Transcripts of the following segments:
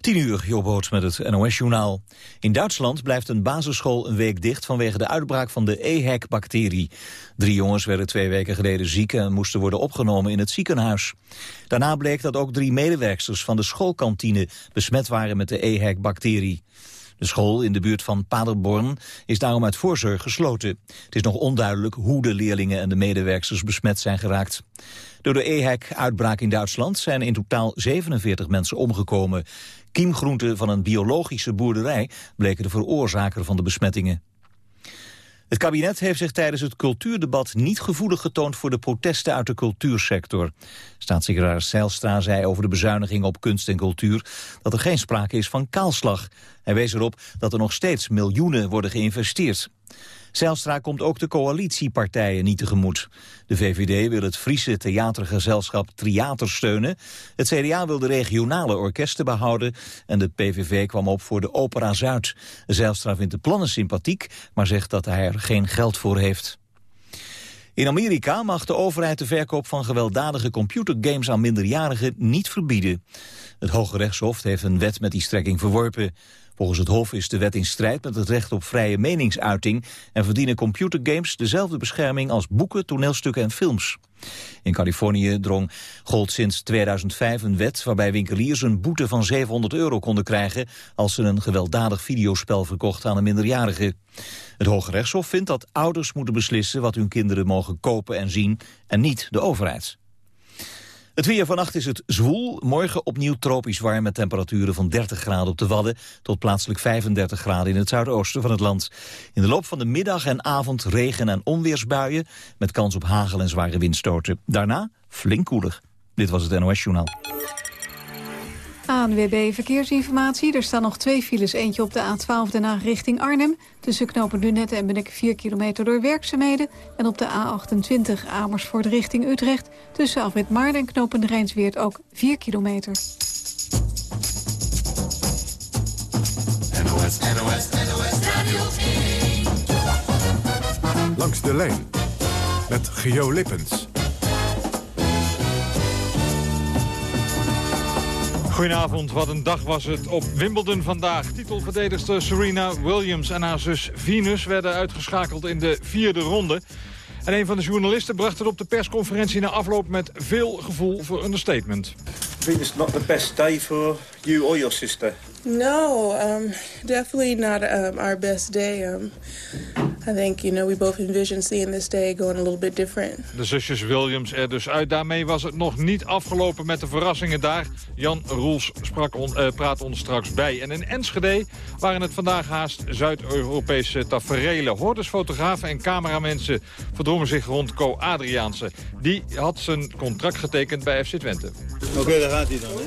10 uur, Jobboot met het NOS-journaal. In Duitsland blijft een basisschool een week dicht vanwege de uitbraak van de EHEC-bacterie. Drie jongens werden twee weken geleden ziek en moesten worden opgenomen in het ziekenhuis. Daarna bleek dat ook drie medewerksters van de schoolkantine besmet waren met de EHEC-bacterie. De school in de buurt van Paderborn is daarom uit voorzorg gesloten. Het is nog onduidelijk hoe de leerlingen en de medewerksters besmet zijn geraakt. Door de EHEC-uitbraak in Duitsland zijn in totaal 47 mensen omgekomen. Kiemgroenten van een biologische boerderij bleken de veroorzaker van de besmettingen. Het kabinet heeft zich tijdens het cultuurdebat niet gevoelig getoond voor de protesten uit de cultuursector. Staatssecretaris Zijlstra zei over de bezuiniging op kunst en cultuur dat er geen sprake is van kaalslag. Hij wees erop dat er nog steeds miljoenen worden geïnvesteerd. Zijlstra komt ook de coalitiepartijen niet tegemoet. De VVD wil het Friese theatergezelschap Triater steunen. Het CDA wil de regionale orkesten behouden. En de PVV kwam op voor de Opera Zuid. Zijlstra vindt de plannen sympathiek, maar zegt dat hij er geen geld voor heeft. In Amerika mag de overheid de verkoop van gewelddadige computergames aan minderjarigen niet verbieden. Het Hoge Rechtshof heeft een wet met die strekking verworpen. Volgens het Hof is de wet in strijd met het recht op vrije meningsuiting... en verdienen computergames dezelfde bescherming als boeken, toneelstukken en films. In Californië drong gold sinds 2005 een wet waarbij winkeliers een boete van 700 euro konden krijgen als ze een gewelddadig videospel verkochten aan een minderjarige. Het Hoge Rechtshof vindt dat ouders moeten beslissen wat hun kinderen mogen kopen en zien en niet de overheid. Het weer vannacht is het zwoel. Morgen opnieuw tropisch warm met temperaturen van 30 graden op de Wadden... tot plaatselijk 35 graden in het zuidoosten van het land. In de loop van de middag en avond regen- en onweersbuien... met kans op hagel en zware windstoten. Daarna flink koeler. Dit was het NOS Journaal. ANWB Verkeersinformatie. Er staan nog twee files. Eentje op de A12 Den Haag richting Arnhem. Tussen knopen Dunette en Benek 4 kilometer door werkzaamheden. En op de A28 Amersfoort richting Utrecht. Tussen Afrit Maarden en knopen Rijnsweert ook 4 kilometer. NOS, NOS, NOS Radio 1. Langs de lijn met Geo Lippens. Goedenavond, wat een dag was het op Wimbledon vandaag. Titelverdedigster Serena Williams en haar zus Venus werden uitgeschakeld in de vierde ronde. En een van de journalisten bracht het op de persconferentie na afloop met veel gevoel voor understatement. Venus, not the best day for you or your sister? No, um, definitely not um, our best day. Um, I think, you know, we both envisioned seeing this day going a little bit different. De zusjes Williams er dus uit. Daarmee was het nog niet afgelopen met de verrassingen daar. Jan Roels sprak on, uh, praat ons straks bij. En in Enschede waren het vandaag haast Zuid-Europese taferelen. Hordes fotografen en cameramensen verdrongen zich rond Co Adriaanse. Die had zijn contract getekend bij FC Twente. Oké, okay, daar gaat hij dan, hè?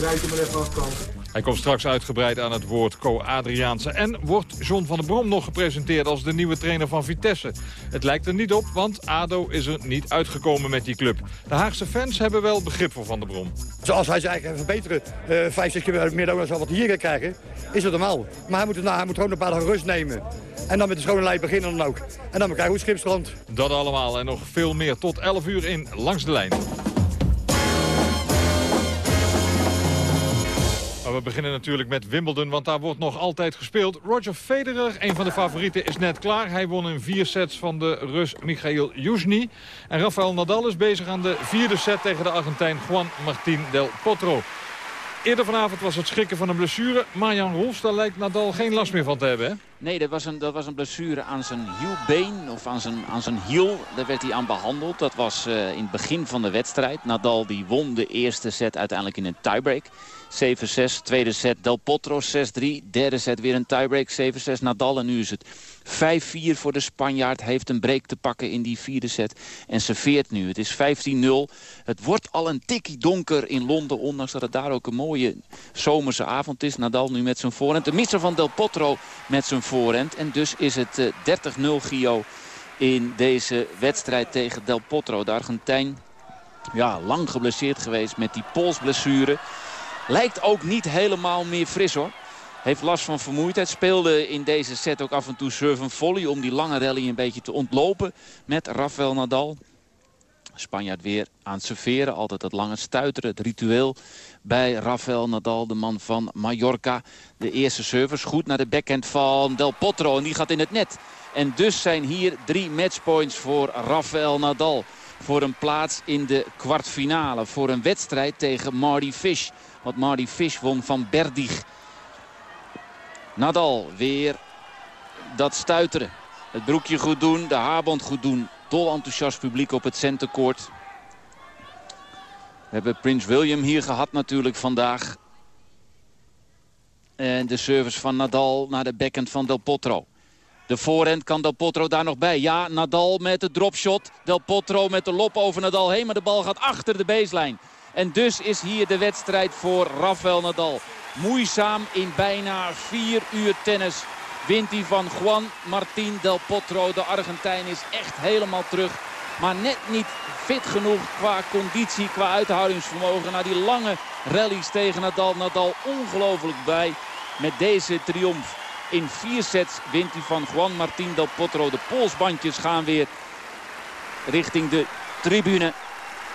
Rijdt hem er even afkant. Hij komt straks uitgebreid aan het woord Co-Adriaanse. En wordt John van der Brom nog gepresenteerd als de nieuwe trainer van Vitesse. Het lijkt er niet op, want ADO is er niet uitgekomen met die club. De Haagse fans hebben wel begrip voor Van der Brom. Zoals hij zijn eigen verbeteren, uh, vijf, zes keer meer dan wat hij hier gaat krijgen, is het normaal. Maar hij moet, nou, hij moet gewoon een paar dagen rust nemen. En dan met de schone lijn beginnen dan ook. En dan krijgen we schipstrand. Dat allemaal en nog veel meer tot 11 uur in Langs de Lijn. We beginnen natuurlijk met Wimbledon, want daar wordt nog altijd gespeeld. Roger Federer, een van de favorieten, is net klaar. Hij won in vier sets van de Rus Michail Yuzny. En Rafael Nadal is bezig aan de vierde set tegen de Argentijn Juan Martín del Potro. Eerder vanavond was het schrikken van een blessure. Marjan Rolfs, daar lijkt Nadal geen last meer van te hebben, hè? Nee, dat was, een, dat was een blessure aan zijn hielbeen of aan zijn, aan zijn hiel. Daar werd hij aan behandeld. Dat was uh, in het begin van de wedstrijd. Nadal die won de eerste set uiteindelijk in een tiebreak. 7-6, tweede set Del Potro 6-3. Derde set weer een tiebreak, 7-6 Nadal. En nu is het 5-4 voor de Spanjaard. Heeft een break te pakken in die vierde set. En serveert nu. Het is 15-0. Het wordt al een tikkie donker in Londen. Ondanks dat het daar ook een mooie zomerse avond is. Nadal nu met zijn voorhand. De misser van Del Potro met zijn voorhand. En dus is het 30-0 eh, Gio in deze wedstrijd tegen Del Potro. De Argentijn ja, lang geblesseerd geweest met die polsblessure. Lijkt ook niet helemaal meer fris hoor. Heeft last van vermoeidheid. Speelde in deze set ook af en toe serve volley om die lange rally een beetje te ontlopen met Rafael Nadal. Spanjaard weer aan het serveren. Altijd het lange stuiteren, het ritueel bij Rafael Nadal, de man van Mallorca. De eerste service goed naar de backhand van Del Potro en die gaat in het net. En dus zijn hier drie matchpoints voor Rafael Nadal. Voor een plaats in de kwartfinale. Voor een wedstrijd tegen Marty Fish. Want Marty Fish won van Berdig. Nadal weer dat stuiteren. Het broekje goed doen, de haarband goed doen. Dol enthousiast publiek op het centercourt. We hebben Prins William hier gehad natuurlijk vandaag. En de service van Nadal naar de backhand van Del Potro. De voorhand kan Del Potro daar nog bij. Ja, Nadal met de dropshot. Del Potro met de lop over Nadal heen. Maar de bal gaat achter de baseline. En dus is hier de wedstrijd voor Rafael Nadal. Moeizaam in bijna vier uur tennis wint hij van Juan Martín Del Potro. De Argentijn is echt helemaal terug. Maar net niet fit genoeg qua conditie, qua uithoudingsvermogen. Na die lange rallies tegen Nadal. Nadal ongelooflijk blij met deze triomf. In vier sets wint hij van Juan Martín Del Potro. De polsbandjes gaan weer richting de tribune.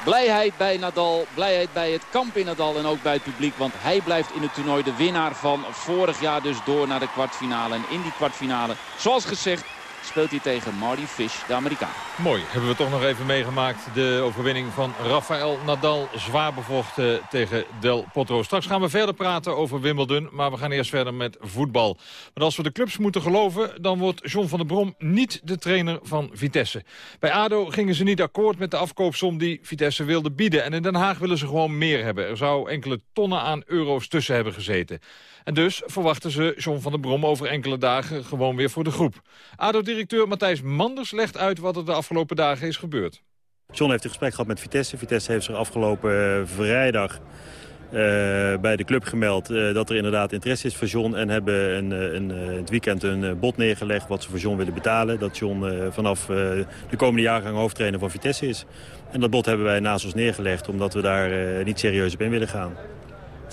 Blijheid bij Nadal, blijheid bij het kamp in Nadal en ook bij het publiek. Want hij blijft in het toernooi de winnaar van vorig jaar dus door naar de kwartfinale. En in die kwartfinale, zoals gezegd, speelt hij tegen Marty Fish, de Amerikaan. Mooi, hebben we toch nog even meegemaakt. De overwinning van Rafael Nadal. Zwaar bevochten tegen Del Potro. Straks gaan we verder praten over Wimbledon. Maar we gaan eerst verder met voetbal. Maar als we de clubs moeten geloven... dan wordt John van der Brom niet de trainer van Vitesse. Bij ADO gingen ze niet akkoord met de afkoopsom die Vitesse wilde bieden. En in Den Haag willen ze gewoon meer hebben. Er zou enkele tonnen aan euro's tussen hebben gezeten. En dus verwachten ze John van der Brom over enkele dagen gewoon weer voor de groep. ADO-directeur Matthijs Manders legt uit wat er de afgelopen dagen is gebeurd. John heeft een gesprek gehad met Vitesse. Vitesse heeft zich afgelopen eh, vrijdag uh, bij de club gemeld uh, dat er inderdaad interesse is voor John. En hebben een, een, het weekend een bod neergelegd wat ze voor John willen betalen. Dat John vanaf de komende jaargang hoofdtrainer van Vitesse is. En dat bod hebben wij naast ons neergelegd omdat we daar niet serieus op in willen gaan.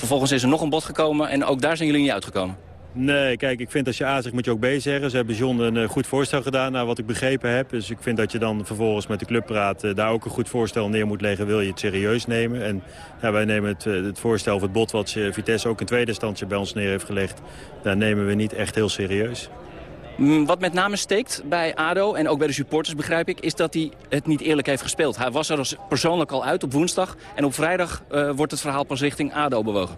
Vervolgens is er nog een bod gekomen en ook daar zijn jullie niet uitgekomen. Nee, kijk, ik vind als je A zegt moet je ook B zeggen. Ze hebben John een goed voorstel gedaan, naar wat ik begrepen heb. Dus ik vind dat je dan vervolgens met de club praat... daar ook een goed voorstel neer moet leggen, wil je het serieus nemen. En ja, wij nemen het, het voorstel of het bod wat Vitesse ook in tweede instantie bij ons neer heeft gelegd... daar nemen we niet echt heel serieus. Wat met name steekt bij ADO en ook bij de supporters begrijp ik... is dat hij het niet eerlijk heeft gespeeld. Hij was er persoonlijk al uit op woensdag. En op vrijdag uh, wordt het verhaal pas richting ADO bewogen.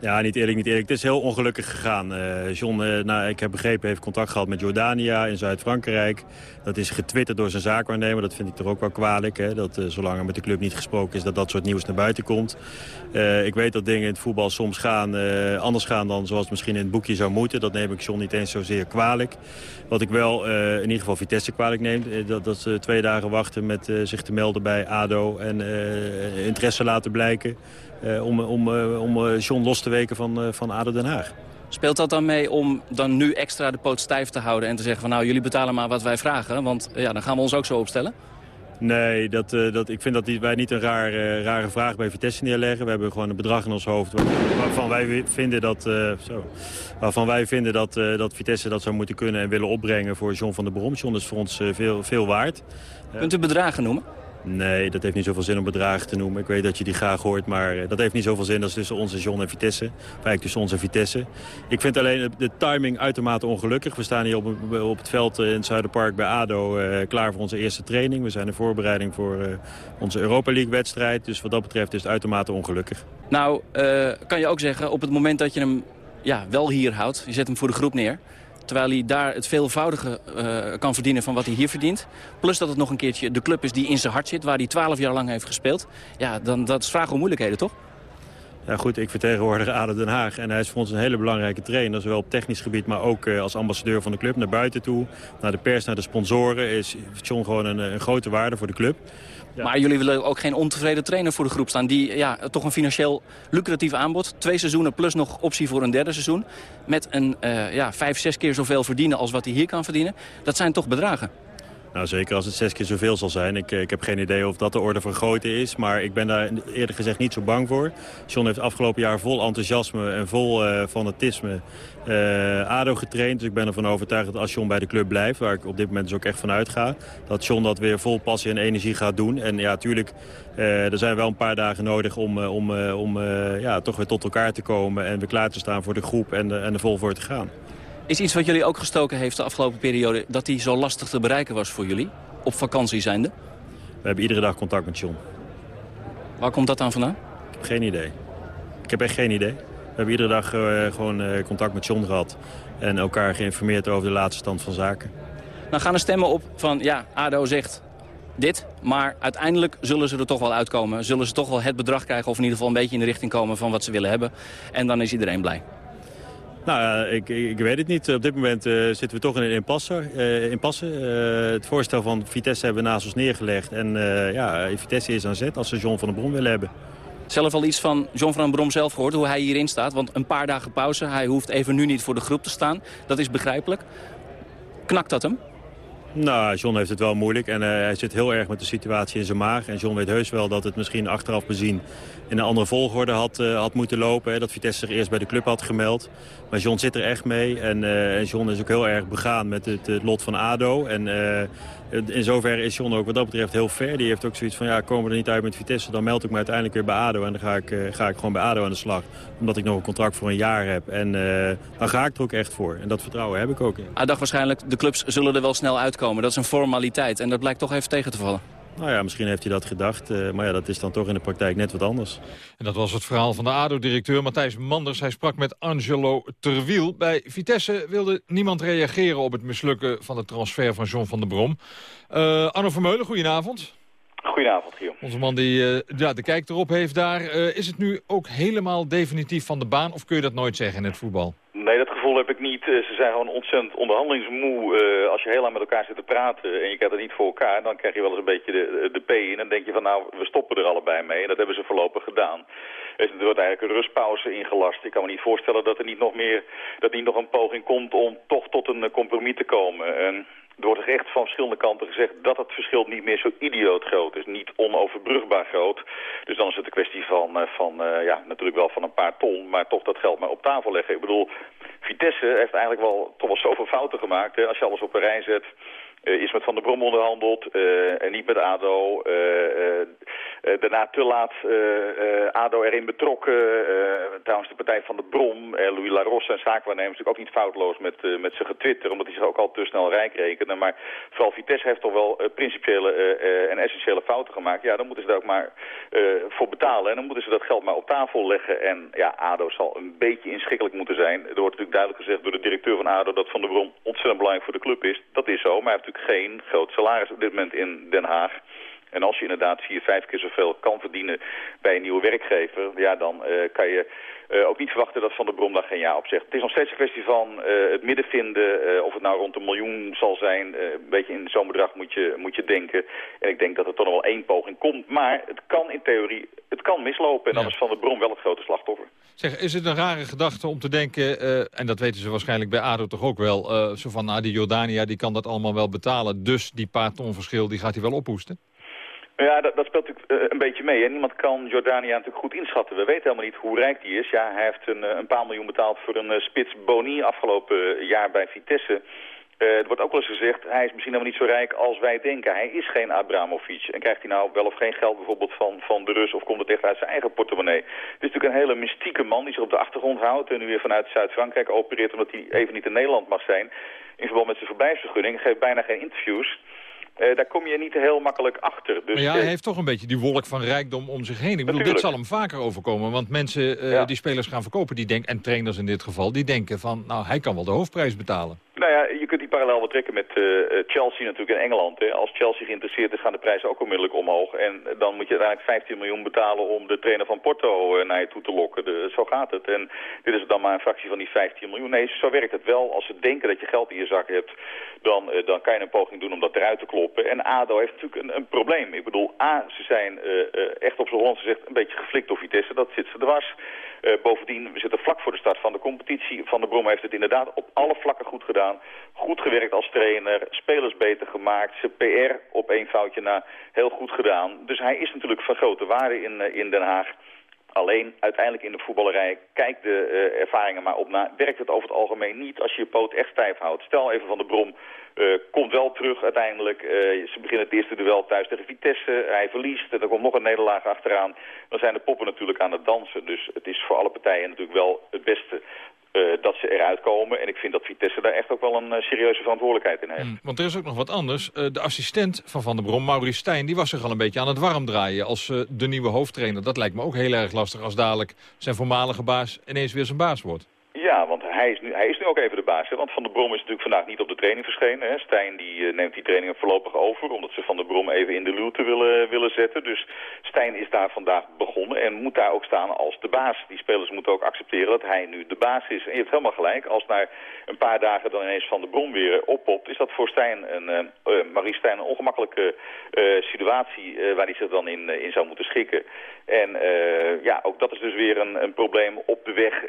Ja, niet eerlijk, niet eerlijk. Het is heel ongelukkig gegaan. Uh, John, uh, nou, ik heb begrepen, heeft contact gehad met Jordania in Zuid-Frankrijk. Dat is getwitterd door zijn zaakwaarnemer. Dat vind ik toch ook wel kwalijk. Hè? Dat uh, zolang er met de club niet gesproken is, dat dat soort nieuws naar buiten komt. ik weet dat dingen in het voetbal soms gaan, anders gaan dan zoals het misschien in het boekje zou moeten. Dat neem ik John niet eens zozeer kwalijk. Wat ik wel in ieder geval Vitesse kwalijk neem, dat, dat ze twee dagen wachten met zich te melden bij ADO en interesse laten blijken. Om, om, om John los te weken van, van ADO Den Haag. Speelt dat dan mee om dan nu extra de poot stijf te houden... en te zeggen van nou, jullie betalen maar wat wij vragen... want ja, dan gaan we ons ook zo opstellen? Nee, dat, dat, ik vind dat die, wij niet een raar, rare vraag bij Vitesse neerleggen. We hebben gewoon een bedrag in ons hoofd waarvan wij vinden dat, uh, zo, waarvan wij vinden dat, dat Vitesse dat zou moeten kunnen en willen opbrengen voor John van der Brom. John is voor ons veel, veel waard. Kunt u bedragen noemen? Nee, dat heeft niet zoveel zin om bedragen te noemen. Ik weet dat je die graag hoort, maar eh, dat heeft niet zoveel zin. Is tussen ons en John en Vitesse. Eigenlijk tussen ons en Vitesse. Ik vind alleen de timing uitermate ongelukkig. We staan hier op, op het veld in het Zuiderpark bij ADO klaar voor onze eerste training. We zijn in voorbereiding voor onze Europa League wedstrijd. Dus wat dat betreft is het uitermate ongelukkig. Nou, kan je ook zeggen, op het moment dat je hem ja, wel hier houdt... je zet hem voor de groep neer... Terwijl hij daar het veelvoudige uh, kan verdienen van wat hij hier verdient. Plus dat het nog een keertje de club is die in zijn hart zit... waar hij twaalf jaar lang heeft gespeeld. Ja, dan, dat is vraag om moeilijkheden, toch? Ja goed, ik vertegenwoordig Ade Den Haag. En hij is voor ons een hele belangrijke trainer. Zowel op technisch gebied, maar ook uh, als ambassadeur van de club. Naar buiten toe, naar de pers, naar de sponsoren. Is John gewoon een, een grote waarde voor de club. Maar jullie willen ook geen ontevreden trainer voor de groep staan... die ja, toch een financieel lucratief aanbod. Twee seizoenen plus nog optie voor een derde seizoen. Met een uh, ja, vijf, zes keer zoveel verdienen als wat hij hier kan verdienen. Dat zijn toch bedragen? Nou, zeker als het zes keer zoveel zal zijn. Ik, ik heb geen idee of dat de orde van grootte is. Maar ik ben daar eerder gezegd niet zo bang voor. John heeft afgelopen jaar vol enthousiasme en vol uh, fanatisme uh, ADO getraind. Dus ik ben ervan overtuigd dat als John bij de club blijft... waar ik op dit moment dus ook echt van uitga... dat John dat weer vol passie en energie gaat doen. En ja, natuurlijk, uh, er zijn wel een paar dagen nodig om, om, om ja, toch weer tot elkaar te komen... en weer klaar te staan voor de groep en, en er vol voor te gaan. Is iets wat jullie ook gestoken heeft de afgelopen periode... dat hij zo lastig te bereiken was voor jullie? Op vakantie zijnde? We hebben iedere dag contact met John. Waar komt dat dan vandaan? Ik heb geen idee. Ik heb echt geen idee. We hebben iedere dag uh, gewoon uh, contact met John gehad. En elkaar geïnformeerd over de laatste stand van zaken. Nou gaan er stemmen op van, ja, ADO zegt dit. Maar uiteindelijk zullen ze er toch wel uitkomen. Zullen ze toch wel het bedrag krijgen of in ieder geval een beetje in de richting komen van wat ze willen hebben. En dan is iedereen blij. Nou, ik, ik, weet het niet. Op dit moment uh, zitten we toch in een impasse. Uh, impasse. Uh, het voorstel van Vitesse hebben we naast ons neergelegd. En ja, Vitesse is aan zet als ze John van der Brom willen hebben. Zelf al iets van John van den Brom zelf gehoord, hoe hij hierin staat. Want een paar dagen pauze, hij hoeft even nu niet voor de groep te staan. Dat is begrijpelijk. Knakt dat hem? Nou, John heeft het wel moeilijk en uh, hij zit heel erg met de situatie in zijn maag. En John weet heus wel dat het misschien achteraf bezien in een andere volgorde had, uh, had moeten lopen. Hè, dat Vitesse zich eerst bij de club had gemeld. Maar John zit er echt mee en uh, John is ook heel erg begaan met het, het lot van ADO. En in zoverre is John ook wat dat betreft heel ver. Die heeft ook zoiets van, ja, komen we er niet uit met Vitesse... dan meld ik me uiteindelijk weer bij ADO en dan ga ik, ga ik gewoon bij ADO aan de slag. Omdat ik nog een contract voor een jaar heb. En dan ga ik er ook echt voor. En dat vertrouwen heb ik ook. Hij dacht waarschijnlijk, de clubs zullen er wel snel uitkomen. Dat is een formaliteit en dat blijkt toch even tegen te vallen. Nou ja, misschien heeft hij dat gedacht. Uh, maar ja, dat is dan toch in de praktijk net wat anders. En dat was het verhaal van de ADO-directeur Matthijs Manders. Hij sprak met Angelo Terwiel. Bij Vitesse wilde niemand reageren op het mislukken van de transfer van John van der Brom. Uh, Arno Vermeulen, goedenavond. Goedenavond, Giel. Onze man die uh, ja, de kijk erop heeft daar. is het nu ook helemaal definitief van de baan of kun je dat nooit zeggen in het voetbal? Nee, dat gevoel heb ik niet. Eh, ze zijn gewoon ontzettend onderhandelingsmoe. Uh, als je heel lang met elkaar zit te praten en je krijgt het niet voor elkaar... dan krijg je wel eens een beetje de, de P in. En denk je van nou, we stoppen er allebei mee. En dat hebben ze voorlopig gedaan. Er wordt eigenlijk een rustpauze ingelast. Ik kan me niet voorstellen dat er niet nog meer, dat niet nog een poging komt om toch tot een compromis te komen. En er wordt echt van verschillende kanten gezegd dat het verschil niet meer zo idioot groot is. Niet onoverbrugbaar groot. Dus dan is het een kwestie van, eh, van uh, ja, natuurlijk wel van een paar ton, maar toch dat geld maar op tafel leggen. Ik bedoel, Vitesse heeft eigenlijk wel toch wel zoveel fouten gemaakt. Hè, als je alles op een rij zet. Uh, is met Van der Brom onderhandeld uh, en niet met ADO. Uh, daarna te laat ADO erin betrokken. trouwens de partij van de Brom, Louis Larosse en zaakwaarnemer natuurlijk ook niet foutloos met, met zijn getwitter. Omdat hij zich ook al te snel rijk rekende. Maar vooral Vitesse heeft toch wel principiële en essentiële fouten gemaakt. Ja, dan moeten ze daar ook maar voor betalen. En dan moeten ze dat geld maar op tafel leggen. En ja, ADO zal een beetje inschikkelijk moeten zijn. Er wordt natuurlijk duidelijk gezegd door de directeur van ADO dat Van der Brom ontzettend belangrijk voor de club is. Dat is zo, maar hij heeft natuurlijk geen groot salaris op dit moment in Den Haag. En als je inderdaad vier, vijf keer zoveel kan verdienen bij een nieuwe werkgever... ja, dan uh, kan je uh, ook niet verwachten dat Van der Brom daar geen ja op zegt. Het is nog steeds een kwestie van uh, het midden vinden. of het nou rond een miljoen zal zijn. een beetje in zo'n bedrag moet je, moet je denken. En ik denk dat er toch nog wel één poging komt. Maar het kan in theorie het kan mislopen. En dan is Van der Brom wel het grote slachtoffer. Zeg, is het een rare gedachte om te denken... en dat weten ze waarschijnlijk bij ADO toch ook wel... zo van, nou, die Jordania die kan dat allemaal wel betalen. Dus die paar ton verschil die gaat hij wel ophoesten? Ja, dat, dat speelt natuurlijk uh, een beetje mee. En niemand kan Jordania natuurlijk goed inschatten. We weten helemaal niet hoe rijk die is. Ja, hij heeft een, een paar miljoen betaald voor een uh, spits Boni afgelopen jaar bij Vitesse. Uh, er wordt ook wel eens gezegd, hij is misschien helemaal niet zo rijk als wij denken. Hij is geen Abramovic. En krijgt hij nou wel of geen geld bijvoorbeeld van, van de Rus of komt het echt uit zijn eigen portemonnee? Het is natuurlijk een hele mystieke man die zich op de achtergrond houdt en nu weer vanuit Zuid-Frankrijk opereert omdat hij even niet in Nederland mag zijn. In verband met zijn verblijfsvergunning, geeft bijna geen interviews. Uh, daar kom je niet heel makkelijk achter. Dus, maar ja, hij heeft toch een beetje die wolk van rijkdom om zich heen. Ik bedoel, dit zal hem vaker overkomen. Want mensen uh, ja. die spelers gaan verkopen, die denken, en trainers in dit geval... die denken van, nou, hij kan wel de hoofdprijs betalen. Nou ja, je kunt die parallel wel trekken met uh, Chelsea natuurlijk in Engeland. Hè. Als Chelsea geïnteresseerd is, gaan de prijzen ook onmiddellijk omhoog. En dan moet je uiteindelijk 15 miljoen betalen om de trainer van Porto naar je toe te lokken. Zo gaat het. En dit is dan maar een fractie van die 15 miljoen. Nee, zo werkt het wel. Als ze denken dat je geld in je zak hebt, dan, dan kan je een poging doen om dat eruit te kloppen. En ADO heeft natuurlijk een, een probleem. Ik bedoel, A, ze zijn echt op z'n Hollands gezegd een beetje geflikt door Vitesse. Dat zit ze dwars. Bovendien, we zitten vlak voor de start van de competitie. Van de Brom heeft het inderdaad op alle vlakken goed gedaan. Goed gewerkt als trainer, spelers beter gemaakt, zijn PR op één foutje na heel goed gedaan. Dus hij is natuurlijk van grote waarde in, in Den Haag. Alleen uiteindelijk in de voetballerij, kijk de uh, ervaringen maar op na, werkt het over het algemeen niet als je je poot echt stijf houdt. Stel even van de Brom, uh, komt wel terug uiteindelijk. Uh, ze beginnen het eerste duel thuis tegen Vitesse, hij verliest, er komt nog een nederlaag achteraan. Dan zijn de poppen natuurlijk aan het dansen. Dus het is voor alle partijen natuurlijk wel het beste dat ze eruit komen. En ik vind dat Vitesse daar echt ook wel een uh, serieuze verantwoordelijkheid in heeft. Mm, want er is ook nog wat anders. Uh, de assistent van Van der Brom, Maurice Stijn, die was zich al een beetje aan het warm draaien als de nieuwe hoofdtrainer. Dat lijkt me ook heel erg lastig als dadelijk zijn voormalige baas ineens weer zijn baas wordt. Ja, want hij is nu, hij is ook even de baas. Hè? Want Van der Brom is natuurlijk vandaag niet op de training verschenen. Hè? Stijn die, uh, neemt die trainingen voorlopig over, omdat ze Van der Brom even in de luwte willen, willen zetten. Dus Stijn is daar vandaag begonnen en moet daar ook staan als de baas. Die spelers moeten ook accepteren dat hij nu de baas is. En je hebt helemaal gelijk, als na een paar dagen dan ineens Van der Brom weer oppopt, is dat voor Stijn, een, Marie Stijn, een ongemakkelijke situatie waar hij zich dan in, in zou moeten schikken. En ja, ook dat is dus weer een, een probleem op de weg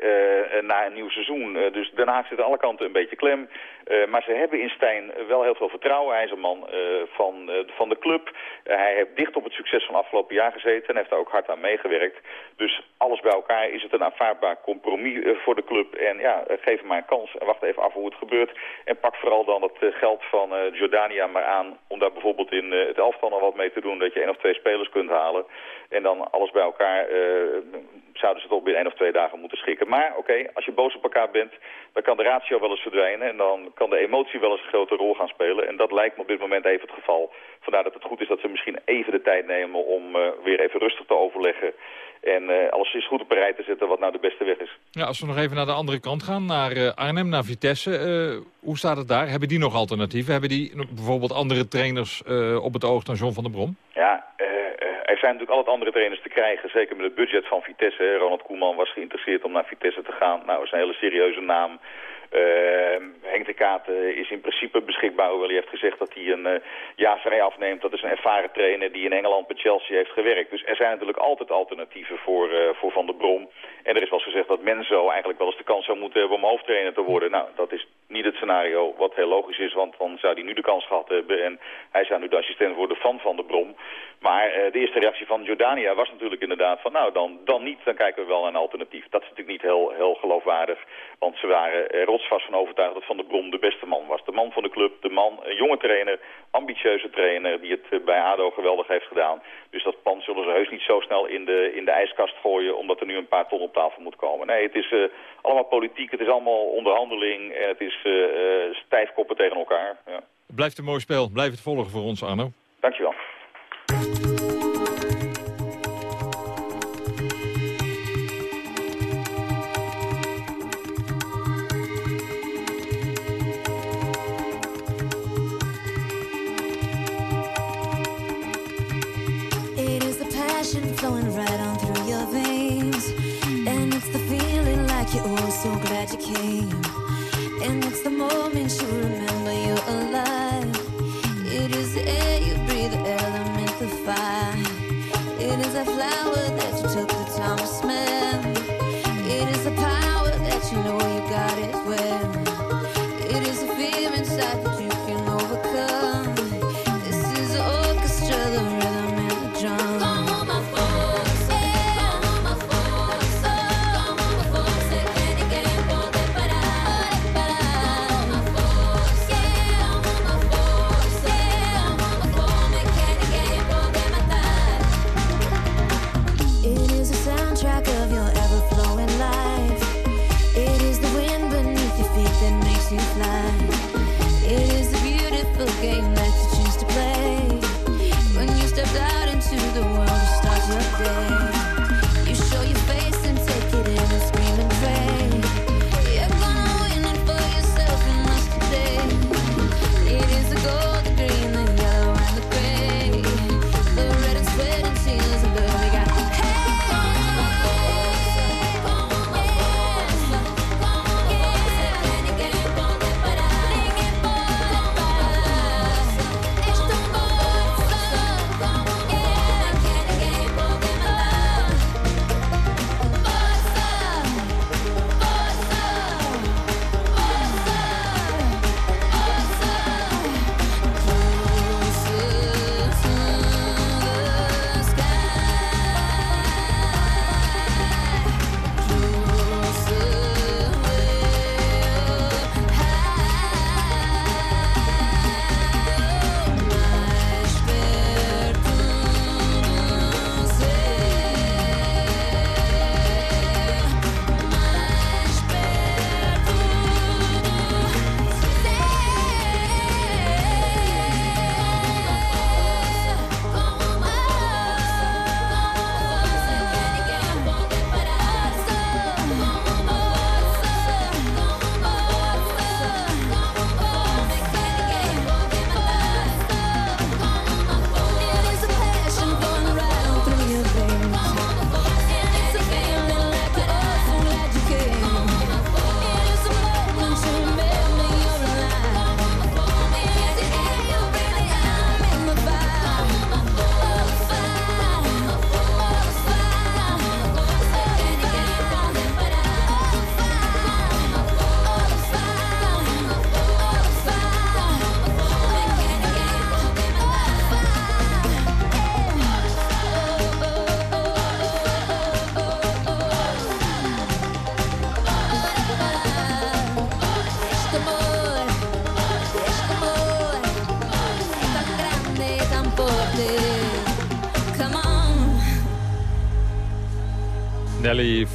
naar een nieuw seizoen. Dus Den Zit aan alle kanten een beetje klem. Uh, maar ze hebben in Stijn wel heel veel vertrouwen. Hij is een man uh, van, van de club. hij heeft dicht op het succes van afgelopen jaar gezeten en heeft daar ook hard aan meegewerkt. Dus alles bij elkaar is het een aanvaardbaar compromis voor de club. En ja, geef hem maar een kans en wacht even af hoe het gebeurt. En pak vooral dan het geld van Jordania maar aan om daar bijvoorbeeld in het elftal nog wat mee te doen. Dat je één of twee spelers kunt halen. En dan alles bij elkaar zouden ze toch binnen één of twee dagen moeten schikken. Maar oké, okay, als je boos op elkaar bent, dan kan de ratio wel eens verdwijnen. En dan kan de emotie wel eens een grote rol gaan spelen. En dat lijkt me op dit moment even het geval. Vandaar dat het goed is dat ze misschien even de tijd nemen om uh, weer even rustig te overleggen. En uh, alles is goed op een rij te zetten wat nou de beste weg is. Ja, als we nog even naar de andere kant gaan, naar uh, Arnhem, naar Vitesse. hoe staat het daar? Hebben die nog alternatieven? Hebben die bijvoorbeeld andere trainers op het oog dan John van der Brom? Ja, er zijn natuurlijk altijd andere trainers te krijgen, zeker met het budget van Vitesse. Ronald Koeman was geïnteresseerd om naar Vitesse te gaan. Nou, is een hele serieuze naam. Uh, Henk de Katen is in principe beschikbaar, hoewel hij heeft gezegd dat hij een uh, jaar vrij afneemt. Dat is een ervaren trainer die in Engeland bij Chelsea heeft gewerkt. Dus er zijn natuurlijk altijd alternatieven voor, uh, voor Van der Brom. En er is wel eens gezegd dat Menzo eigenlijk wel eens de kans zou moeten hebben om hoofdtrainer te worden. Nou, dat is niet het scenario wat heel logisch is, want dan zou hij nu de kans gehad hebben. En hij zou nu de assistent worden van Van der Brom. Maar de eerste reactie van Jordania was natuurlijk inderdaad van, nou, dan, dan niet, dan kijken we wel naar een alternatief. Dat is natuurlijk niet heel, heel geloofwaardig, want ze waren er rotsvast van overtuigd dat Van der Brom de beste man was. De man van de club, de man, een jonge trainer, ambitieuze trainer die het bij ADO geweldig heeft gedaan. Dus dat pand zullen ze heus niet zo snel in de, in de ijskast gooien omdat er nu een paar ton op tafel moet komen. Nee, het is uh, allemaal politiek, het is allemaal onderhandeling en het is uh, uh, stijfkoppen tegen elkaar. Ja. Blijft een mooi spel, blijf het volgen voor ons Arno. Dankjewel. And it's the moment you remember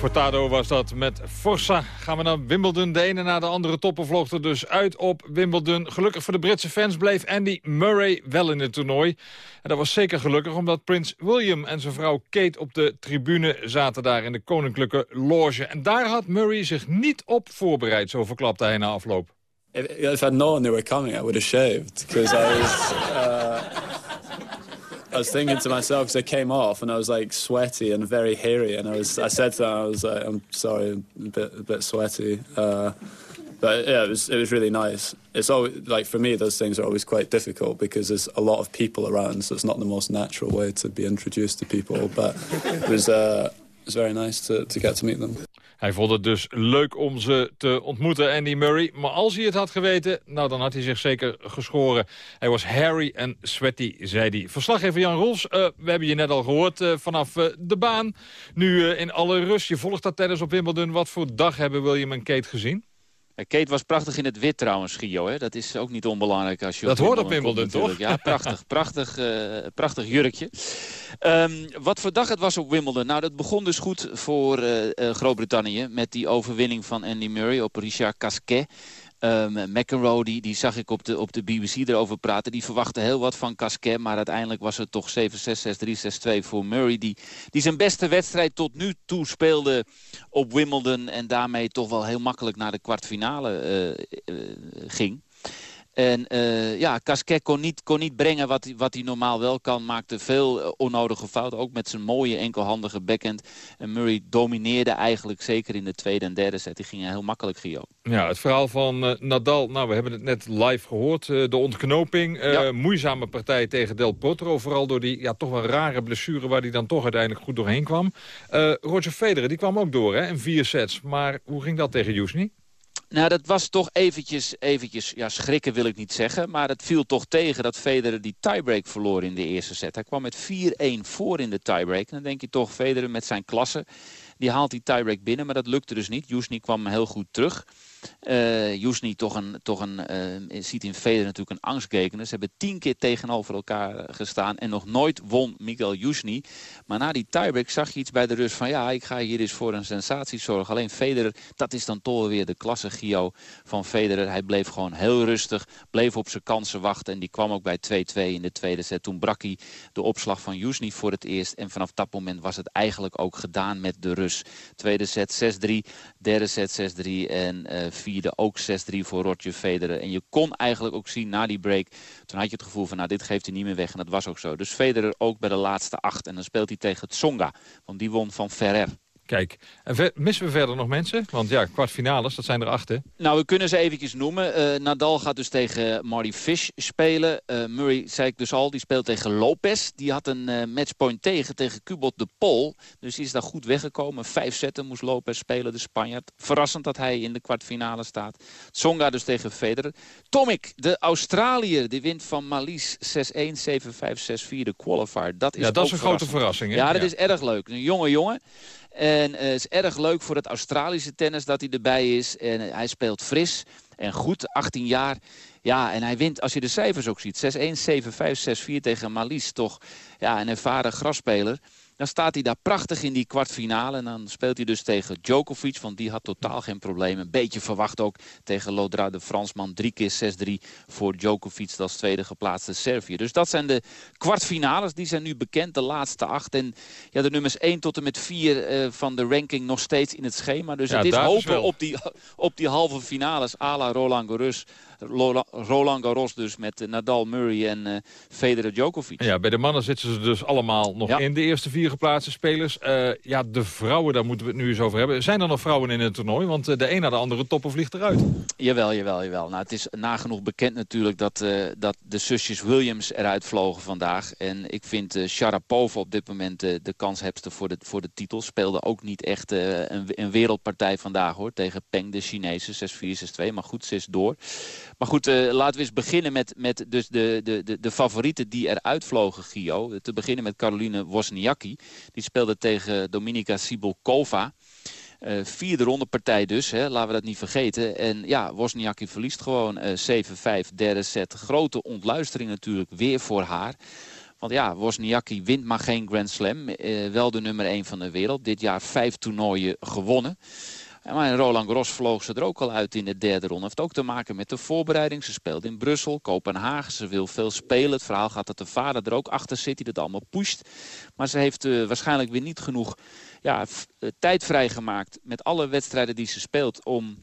Nelly Furtado was dat met Forza. Gaan we naar Wimbledon. De ene na de andere toppen vloog er dus uit op Wimbledon. Gelukkig voor de Britse fans bleef Andy Murray wel in het toernooi. En dat was zeker gelukkig omdat prins William en zijn vrouw Kate op de tribune zaten daar in de koninklijke loge. En daar had Murray zich niet op voorbereid, zo verklapte hij na afloop. If, if I'd known they were coming, I would have shaved because I was. Uh, I was thinking to myself because I came off and I was like sweaty and very hairy, and I was. I said to them, I was like, "I'm sorry, I'm a bit, a bit sweaty." Uh, but yeah, it was it was really nice. It's always like for me, those things are always quite difficult because there's a lot of people around, so it's not the most natural way to be introduced to people. But it was uh, very nice to to get to meet them. Hij vond het dus leuk om ze te ontmoeten, Andy Murray. Maar als hij het had geweten, nou dan had hij zich zeker geschoren. Hij was hairy en sweaty, zei hij. Verslaggever Jan Rols, uh, we hebben je net al gehoord uh, vanaf uh, de baan. Nu in alle rust, je volgt dat tijdens op Wimbledon. Wat voor dag hebben William en Kate gezien? Kate was prachtig in het wit trouwens, Gio. Hè? Dat is ook niet onbelangrijk. Als je dat hoort op Wimbledon, toch? Ja, prachtig. prachtig, uh, prachtig jurkje. Um, wat voor dag het was op Wimbledon? Nou, dat begon dus goed voor uh, uh, Groot-Brittannië... met die overwinning van Andy Murray op Richard Casquet. Um, McEnroe, die, zag ik op de, op de BBC erover praten. Die verwachtte heel wat van Casquet. Maar uiteindelijk was het toch 7-6, 6-3, 6-2 voor Murray. Die, die zijn beste wedstrijd tot nu toe speelde op Wimbledon. En daarmee toch wel heel makkelijk naar de kwartfinale uh, ging. En uh, ja, Casquet kon niet, kon niet brengen wat hij, wat hij normaal wel kan. Maakte veel onnodige fouten, ook met zijn mooie enkelhandige backhand. En Murray domineerde eigenlijk, zeker in de tweede en derde set. Die gingen heel makkelijk, Gio. Ja, het verhaal van uh, Nadal, nou, we hebben het net live gehoord. Uh, de ontknoping, ja. moeizame partij tegen Del Potro. Vooral door die ja, toch wel rare blessure waar hij dan toch uiteindelijk goed doorheen kwam. Roger Federer, die kwam ook door hè, in vier sets. Maar hoe ging dat tegen Jusni? Nou, dat was toch eventjes, eventjes, ja, schrikken wil ik niet zeggen. Maar het viel toch tegen dat Federer die tiebreak verloor in de eerste set. Hij kwam met 4-1 voor in de tiebreak. Dan denk je toch, Federer met zijn klasse, die haalt die tiebreak binnen. Maar dat lukte dus niet. Jusni kwam heel goed terug. Uh, Jusni toch een, toch een, uh, ziet in Federer natuurlijk een angstgekenen. Ze hebben tien keer tegenover elkaar gestaan en nog nooit won Miguel Jusni. Maar na die tiebreak zag je iets bij de Rus van ja, ik ga hier eens voor een sensatie zorgen. Alleen Federer, dat is dan toch weer de klasse Gio van Federer. Hij bleef gewoon heel rustig, bleef op zijn kansen wachten. En die kwam ook bij 2-2 in de tweede set. Toen brak hij de opslag van Jusni voor het eerst. En vanaf dat moment was het eigenlijk ook gedaan met de Rus. Tweede set 6-3, derde set 6-3 en uh, vierde ook 6-3 voor Roger Federer. En je kon eigenlijk ook zien na die break, toen had je het gevoel van nou dit geeft hij niet meer weg. En dat was ook zo. Dus Federer ook bij de laatste acht. En dan speelt hij tegen Tsonga, want die won van Ferrer. Kijk, en missen we verder nog mensen? Want ja, kwartfinales, dat zijn er acht, hè? Nou, we kunnen ze eventjes noemen. Uh, Nadal gaat dus tegen Marty Fish spelen. Uh, Murray, zei ik dus al, die speelt tegen Lopez. Die had een uh, matchpoint tegen, tegen Kubot de Pol. Dus die is daar goed weggekomen. Vijf zetten moest Lopez spelen, de Spanjaard. Verrassend dat hij in de kwartfinale staat. Tsonga dus tegen Federer. Tomic, de Australiër, die wint van Malice 6-1, 7-5, 6-4, de qualifier. Dat is ja, dat is een grote verrassing, hè? Ja, dat ja. is erg leuk. Een jonge jongen. En het uh, is erg leuk voor het Australische tennis dat hij erbij is. En uh, hij speelt fris en goed, 18 jaar. Ja, en hij wint, als je de cijfers ook ziet, 6-1, 7-5, 6-4 tegen Malice. Toch ja, een ervaren grasspeler. Dan staat hij daar prachtig in die kwartfinale. En dan speelt hij dus tegen Djokovic, want die had totaal geen probleem. Een beetje verwacht ook tegen Lodra, de Fransman. Drie keer 6-3 voor Djokovic, dat is tweede geplaatste Servië. Dus dat zijn de kwartfinales, die zijn nu bekend, de laatste acht. En ja, de nummers 1 tot en met 4 uh, van de ranking nog steeds in het schema. Dus ja, het is hopen is op, die, op die halve finales, à la Roland Garros. Roland Garros dus met Nadal, Murray en uh, Federer Djokovic. Ja, bij de mannen zitten ze dus allemaal nog ja. in de eerste vier geplaatste spelers. Uh, ja, de vrouwen, daar moeten we het nu eens over hebben. Zijn er nog vrouwen in het toernooi? Want de een na de andere topper vliegt eruit. Jawel, jawel, jawel. Nou, het is nagenoeg bekend natuurlijk dat, dat de zusjes Williams eruit vlogen vandaag. En ik vind Sharapova op dit moment de kanshebster voor de, voor de titel. Speelde ook niet echt een, een, wereldpartij vandaag hoor. Tegen Peng, de Chinese, 6-4, 6-2. Maar goed, ze is door. Maar goed, uh, laten we eens beginnen met, met dus de, de, de, de favorieten die eruit vlogen, Gio. Te beginnen met Caroline Wozniacki. Die speelde tegen Dominika Sibulkova. Uh, vierde rondepartij dus, hè, laten we dat niet vergeten. En ja, Wozniacki verliest gewoon uh, 7-5, derde set. Grote ontluistering natuurlijk weer voor haar. Want ja, Wozniacki wint maar geen Grand Slam. Eh, wel de nummer 1 van de wereld. Dit jaar vijf toernooien gewonnen. Maar Roland Gros vloog ze er ook al uit in de derde ronde. Heeft ook te maken met de voorbereiding. Ze speelt in Brussel, Kopenhagen. Ze wil veel spelen. Het verhaal gaat dat de vader er ook achter zit die dat allemaal pusht. Maar ze heeft uh, waarschijnlijk weer niet genoeg ja, uh, tijd vrijgemaakt met alle wedstrijden die ze speelt om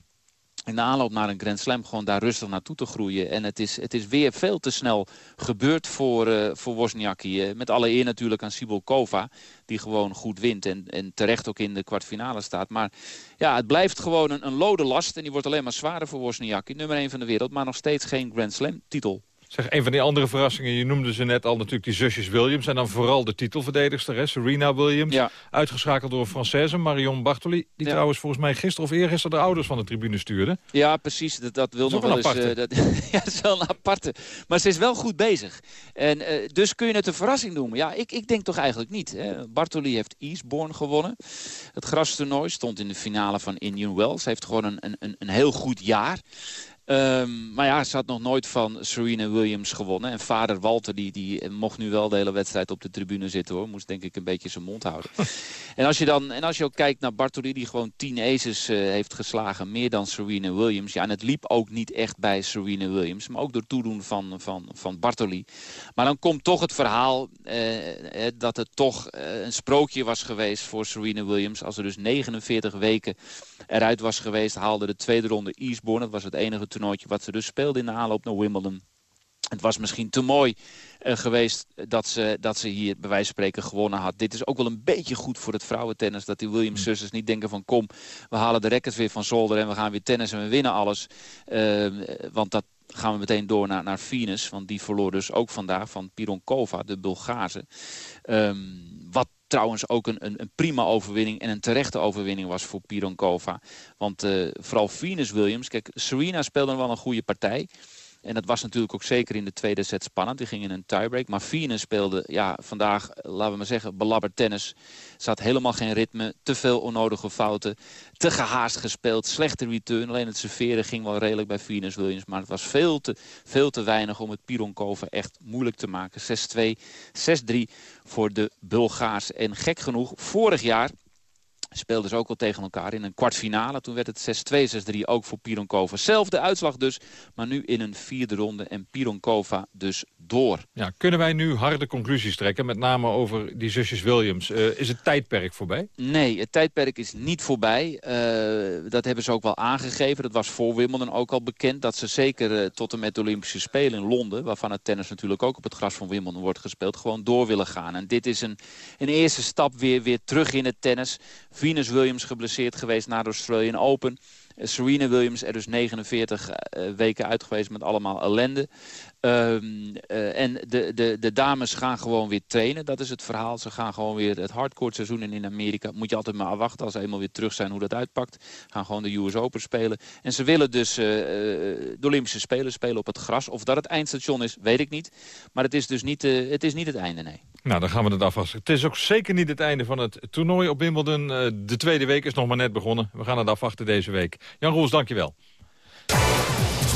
in de aanloop naar een Grand Slam gewoon daar rustig naartoe te groeien. En het is, het is weer veel te snel gebeurd voor, uh, voor Wozniacki. Uh, met alle eer natuurlijk aan Sibol Kova, die gewoon goed wint en, en terecht ook in de kwartfinale staat. Maar ja, het blijft gewoon een, een lode last en die wordt alleen maar zwaarder voor Wozniacki. Nummer 1 van de wereld, maar nog steeds geen Grand Slam titel. Zeg, een van die andere verrassingen, je noemde ze net al natuurlijk die zusjes Williams... en dan vooral de titelverdedigster, hè, Serena Williams. Ja. Uitgeschakeld door een Française, Marion Bartoli... die Ja. trouwens volgens mij gisteren of eergisteren de ouders van de tribune stuurde. Ja, precies. Dat, dat wil Dat nog wel eens. een eh, dat, ja, dat is wel een aparte. Maar ze is wel goed bezig. En eh, dus kun je het een verrassing noemen. Ja, ik, ik denk toch eigenlijk niet. Hè. Bartoli heeft Eastbourne gewonnen. Het grastoernooi stond in de finale van Indian Wells. Ze heeft gewoon een, een, een- een heel goed jaar. Ehm, maar ja, ze had nog nooit van Serena Williams gewonnen. En vader Walter, die, die mocht nu wel de hele wedstrijd op de tribune zitten hoor. Moest denk ik een beetje zijn mond houden. en, als je dan, en als je ook kijkt naar Bartoli, die gewoon 10 aces eh, heeft geslagen. Meer dan Serena Williams. Ja, en het liep ook niet echt bij Serena Williams. Maar ook door toedoen van, van, van Bartoli. Maar dan komt toch het verhaal eh, eh, dat het toch een sprookje was geweest voor Serena Williams. Als er dus 49 weken eruit was geweest, haalde de tweede ronde Eastbourne. Dat was het enige toernooitje wat ze dus speelde in de aanloop naar Wimbledon. Het was misschien te mooi eh, geweest dat ze, dat ze hier bij wijze van spreken gewonnen had. Dit is ook wel een beetje goed voor het vrouwentennis. Dat die Williams-zusters niet denken van kom, we halen de records weer van zolder... en we gaan weer tennis en we winnen alles. Eh, want dat gaan we meteen door naar, naar Venus. Want die verloor dus ook vandaag van Pironkova, de Bulgaarse. Ehm, wat trouwens ook een, een, een prima overwinning en een terechte overwinning was voor Pironkova. Want eh, vooral Venus Williams, kijk, Serena speelde wel een goede partij. En dat was natuurlijk ook zeker in de tweede set spannend. Die ging in een tiebreak. Maar Venus speelde ja, vandaag, eh, laten we maar zeggen, belabberd tennis. Had helemaal geen ritme. Te veel onnodige fouten. Te gehaast gespeeld. Slechte return. Alleen het serveren ging wel redelijk bij Venus Williams. Maar het was veel te, veel te weinig om het Pironkova echt moeilijk te maken. 6-2, 6-3 voor de Bulgaars. En gek genoeg, vorig jaar speelden ze ook al tegen elkaar in een kwartfinale. Toen werd het 6-2, 6-3 ook voor Pironkova. Zelfde uitslag dus, maar nu in een vierde ronde. En Pironkova dus door. Ja, kunnen wij nu harde conclusies trekken, met name over die zusjes Williams? Eh, is het tijdperk voorbij? Nee, het tijdperk is niet voorbij. Eh, dat hebben ze ook wel aangegeven. Dat was voor Wimbledon ook al bekend. Dat ze zeker eh, tot en met de Olympische Spelen in Londen... waarvan het tennis natuurlijk ook op het gras van Wimbledon wordt gespeeld... gewoon door willen gaan. En dit is een, een eerste stap weer, weer terug in het tennis. Venus Williams geblesseerd geweest na de Australian Open... Eh, Serena Williams er dus 49 eh, weken uit geweest met allemaal ellende. Ehm, eh, en de, de, de dames gaan gewoon weer trainen. Dat is het verhaal. Ze gaan gewoon weer het hardcourt seizoen in in Amerika. Moet je altijd maar afwachten als ze eenmaal weer terug zijn hoe dat uitpakt. Gaan gewoon de US Open spelen. En ze willen dus de Olympische Spelen spelen op het gras. Of dat het eindstation is, weet ik niet. Maar het is dus niet, het is niet het einde, nee. Nou, dan gaan we het afwachten. Het is ook zeker niet het einde van het toernooi op Wimbledon. Eh, de tweede week is nog maar net begonnen. We gaan het afwachten deze week. Jan Roels, dankjewel.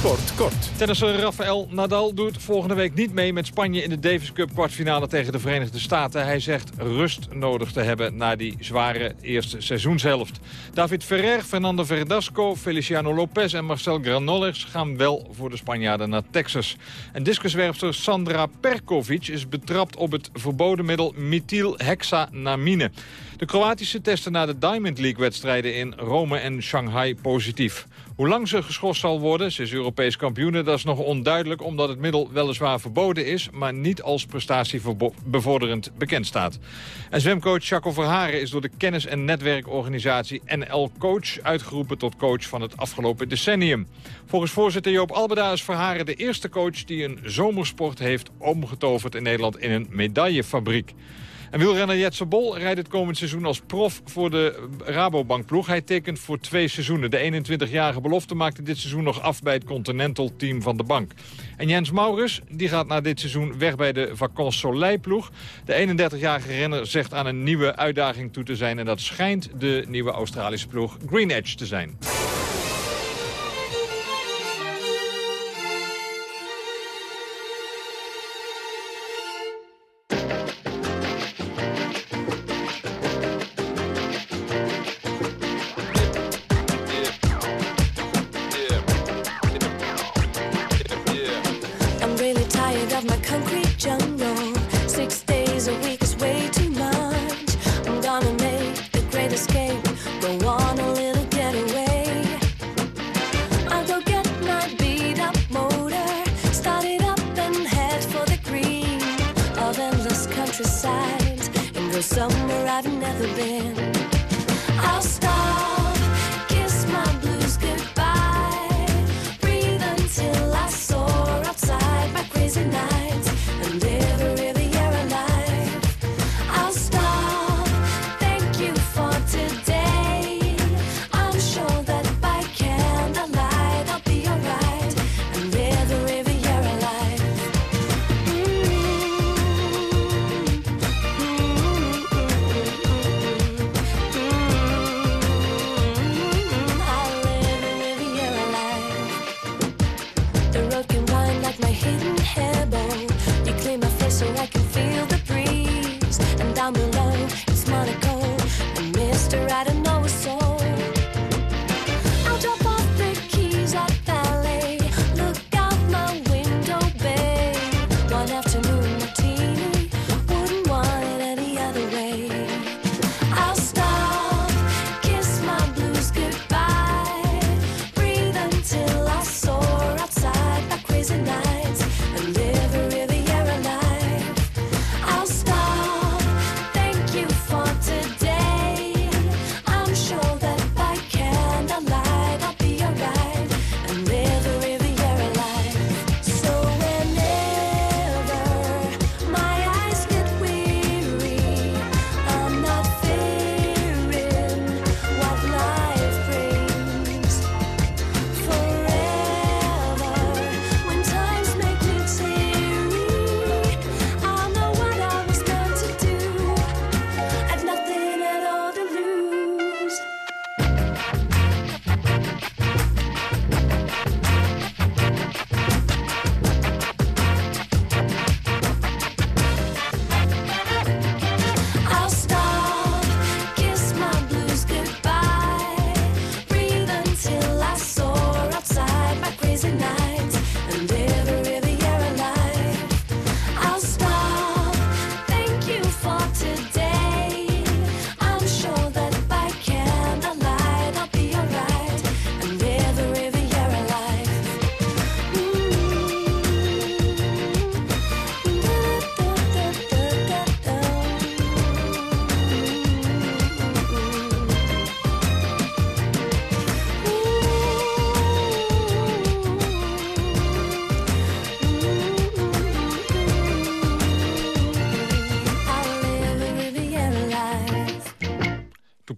Sport kort. Tennisser Rafael Nadal doet volgende week niet mee met Spanje in de Davis Cup kwartfinale tegen de Verenigde Staten. Hij zegt rust nodig te hebben na die zware eerste seizoenshelft. David Ferrer, Fernando Verdasco, Feliciano Lopez en Marcel Granollers gaan wel voor de Spanjaarden naar Texas. En discuswerpster Sandra Perkovic is betrapt op het verboden middel methylhexanamine. De Kroatische testen na de Diamond League-wedstrijden in Rome en Shanghai positief. Hoe lang ze geschorst zal worden, ze is Europees kampioene, dat is nog onduidelijk... omdat het middel weliswaar verboden is, maar niet als prestatiebevorderend bekend staat. En zwemcoach Jaco Verharen is door de kennis- en netwerkorganisatie NL Coach... uitgeroepen tot coach van het afgelopen decennium. Volgens voorzitter Joop Albeda is Verharen de eerste coach... die een zomersport heeft omgetoverd in Nederland in een medaillefabriek. En wielrenner Jetse Bol rijdt het komend seizoen als prof voor de Rabobank-ploeg. Hij tekent voor twee seizoenen. De 21-jarige belofte maakte dit seizoen nog af bij het Continental-team van de bank. En Jens Maurus die gaat na dit seizoen weg bij de Vacances Soleil-ploeg. De 31-jarige renner zegt aan een nieuwe uitdaging toe te zijn... en dat schijnt de nieuwe Australische ploeg Green Edge te zijn.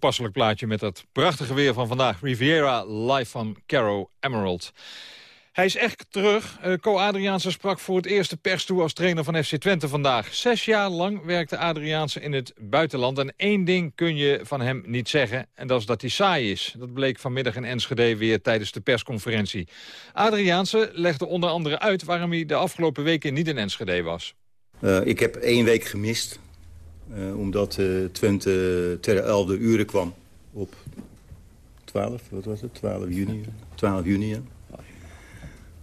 Toepasselijk plaatje met dat prachtige weer van vandaag. Riviera live van Caro Emerald. Hij is echt terug. Eh, Co Adriaanse sprak voor het eerste perstoe als trainer van FC Twente vandaag. Zes jaar lang werkte Adriaanse in het buitenland. En één ding kun je van hem niet zeggen. En dat is dat hij saai is. Dat bleek vanmiddag in Enschede weer tijdens de persconferentie. Adriaanse legde onder andere uit waarom hij de afgelopen weken niet in Enschede was. Eh, ik heb één week gemist. Eh, omdat eh, Twente ter 11 uren kwam. Op 12, wat was het? 12 juni. 12 juni.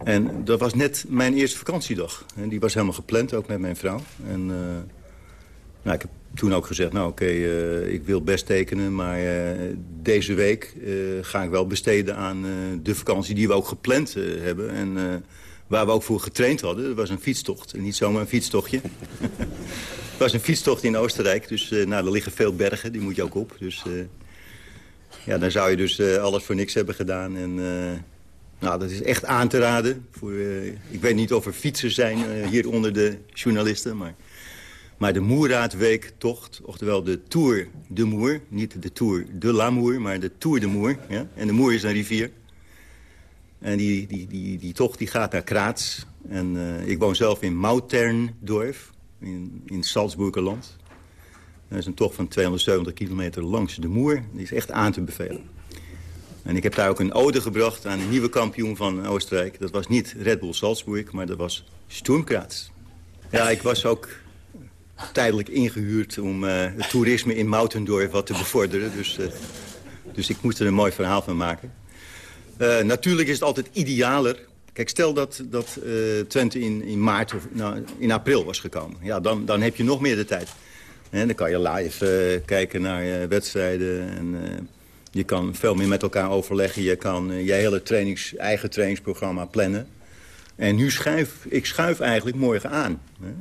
En dat was net mijn eerste vakantiedag. En die was helemaal gepland, ook met mijn vrouw. En eh, nou, ik heb toen ook gezegd, nou oké, ik wil best tekenen... maar deze week ga ik wel besteden aan de vakantie die we ook gepland hebben. En waar we ook voor getraind hadden. Dat was een fietstocht. En niet zomaar een fietstochtje. Het was een fietstocht in Oostenrijk. Dus eh, nou, er liggen veel bergen, die moet je ook op. Dus eh, ja, dan zou je dus eh, alles voor niks hebben gedaan. En nou, dat is echt aan te raden. Voor, ik weet niet of er fietsers zijn hier onder de journalisten. Maar, maar de Moerraadweektocht, oftewel de Tour de Moer. Niet de Tour de l'Amour, maar de Tour de Moer. Ja? En de Moer is een rivier. En die, die, die, die tocht die gaat naar Kraats. En ik woon zelf in Mauterndorf, in, in het Salzburgerland. Dat is een tocht van 270 kilometer langs de Moer. Die is echt aan te bevelen. En ik heb daar ook een ode gebracht aan de nieuwe kampioen van Oostenrijk. Dat was niet Red Bull Salzburg, maar dat was Sturm Graz. Ja, ik was ook tijdelijk ingehuurd om eh, het toerisme in Mautendorf wat te bevorderen. Dus, eh, dus ik moest er een mooi verhaal van maken. Eh, natuurlijk is het altijd idealer. Kijk, stel dat, dat eh, Twente in, in maart of nou, in april was gekomen. Ja, dan, dan heb je nog meer de tijd. Dan kan je live eh, kijken naar wedstrijden. En, eh, je kan veel meer met elkaar overleggen. Je kan je hele trainings, eigen trainingsprogramma plannen. En nu schuif ik schuif eigenlijk morgen aan. Hè?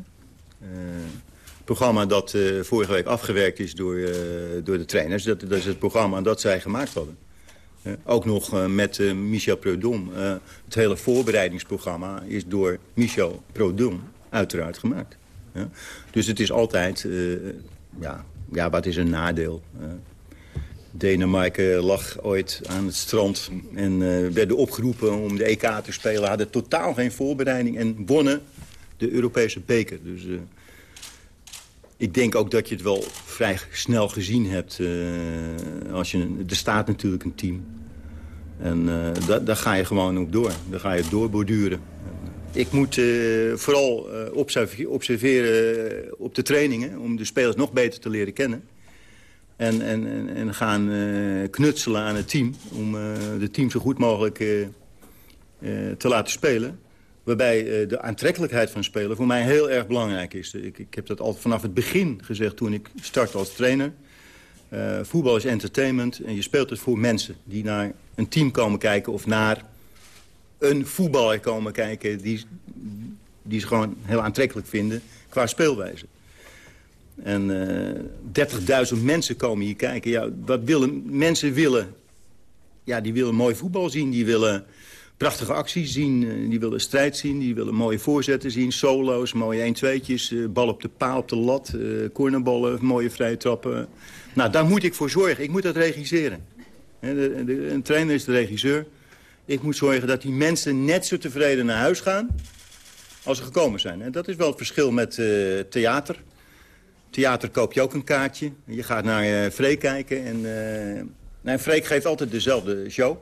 Programma dat vorige week afgewerkt is door, door de trainers. Dat, dat is het programma dat zij gemaakt hadden. Ook nog eh, met eh, Michel Preudom. Eh, het hele voorbereidingsprogramma is door Michel Preudom uiteraard gemaakt. Dus het is altijd, ja, ja, wat is een nadeel? Denemarken lag ooit aan het strand en werden opgeroepen om de EK te spelen. Hadden totaal geen voorbereiding en wonnen de Europese beker. Dus ik denk ook dat je het wel vrij snel gezien hebt. eh, als je, er staat natuurlijk een team. En eh, da- daar ga je gewoon op door. Daar ga je doorborduren. Ik moet eh, vooral observe- observeren op de trainingen... om de spelers nog beter te leren kennen. En, en, en, gaan knutselen aan het team... om uh, de team zo goed mogelijk uh, uh, te laten spelen. Waarbij uh, de aantrekkelijkheid van spelen voor mij heel erg belangrijk is. Ik, ik heb dat al vanaf het begin gezegd toen ik startte als trainer. Uh, voetbal is entertainment en je speelt het voor mensen... die naar een team komen kijken of naar een voetballer komen kijken... die, die ze gewoon heel aantrekkelijk vinden qua speelwijze. En uh, 30.000 mensen komen hier kijken. Ja, wat willen mensen willen? Ja, die willen mooi voetbal zien. Die willen prachtige acties zien. Die willen strijd zien. Die willen mooie voorzetten zien. Solo's, mooie 1-2'tjes. Bal op de paal, op de lat. Uh, cornerballen, mooie vrije trappen. Nou, daar moet ik voor zorgen. Ik moet dat regisseren. Een trainer is de regisseur. Ik moet zorgen dat die mensen net zo tevreden naar huis gaan... als ze gekomen zijn. En dat is wel het verschil met theater. Theater koop je ook een kaartje. Je gaat naar uh, Freek kijken. En, uh, Freek geeft altijd dezelfde show.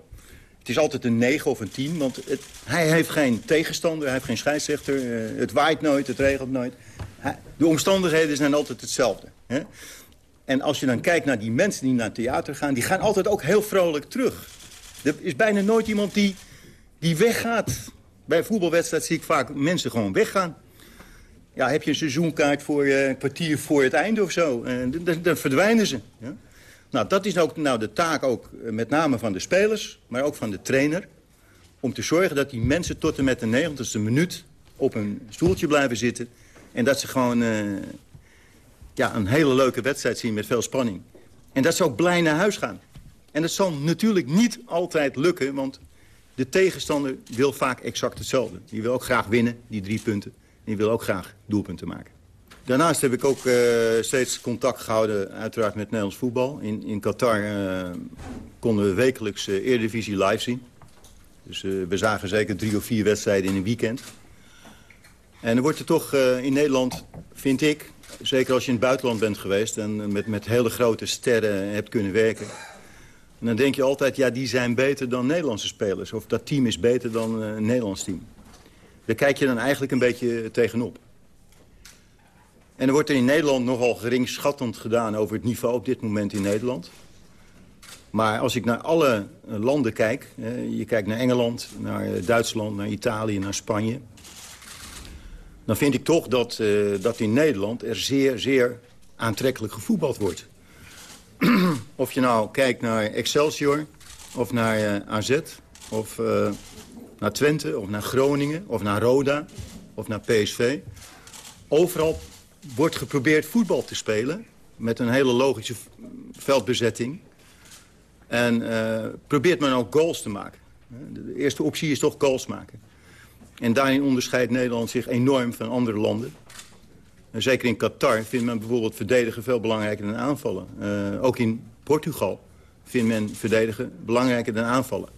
Het is altijd een 9 of een 10, want het, hij heeft geen tegenstander, hij heeft geen scheidsrechter. Uh, het waait nooit, het regent nooit. De omstandigheden zijn altijd hetzelfde. Hè? En als je dan kijkt naar die mensen die naar het theater gaan... die gaan altijd ook heel vrolijk terug. Er is bijna nooit iemand die, die weggaat. Bij een voetbalwedstrijd zie ik vaak mensen gewoon weggaan. Ja, heb je een seizoenkaart voor uh, een kwartier voor het einde of zo? En dan, dan verdwijnen ze. Ja? Nou, dat is ook nou de taak ook met name van de spelers, maar ook van de trainer. Om te zorgen dat die mensen tot en met de 90ste minuut op een stoeltje blijven zitten. En dat ze gewoon uh, ja, een hele leuke wedstrijd zien met veel spanning. En dat ze ook blij naar huis gaan. En dat zal natuurlijk niet altijd lukken, want de tegenstander wil vaak exact hetzelfde. Die wil ook graag winnen, die drie punten. En die wil ook graag doelpunten maken. Daarnaast heb ik ook uh, steeds contact gehouden, uiteraard met Nederlands voetbal. In, in Qatar uh, konden we wekelijks uh, Eredivisie live zien. Dus we zagen zeker drie of vier wedstrijden in een weekend. En er wordt er toch in Nederland, vind ik, zeker als je in het buitenland bent geweest... en met, met hele grote sterren hebt kunnen werken... En dan denk je altijd, ja, die zijn beter dan Nederlandse spelers. Of dat team is beter dan een Nederlands team. Daar kijk je dan eigenlijk een beetje tegenop. En er wordt er in Nederland nogal geringschattend gedaan over het niveau op dit moment in Nederland. Maar als ik naar alle landen kijk, je kijkt naar Engeland, naar Duitsland, naar Italië, naar Spanje... dan vind ik toch dat, dat in Nederland er zeer, zeer aantrekkelijk gevoetbald wordt. of je nou kijkt naar Excelsior, of naar AZ, of naar Twente, of naar Groningen, of naar Roda, of naar PSV. Overal wordt geprobeerd voetbal te spelen met een hele logische veldbezetting. En uh, probeert men ook goals te maken. De eerste optie is toch goals maken. En daarin onderscheidt Nederland zich enorm van andere landen. En zeker in Qatar vindt men bijvoorbeeld verdedigen veel belangrijker dan aanvallen. Uh, ook in Portugal vindt men verdedigen belangrijker dan aanvallen.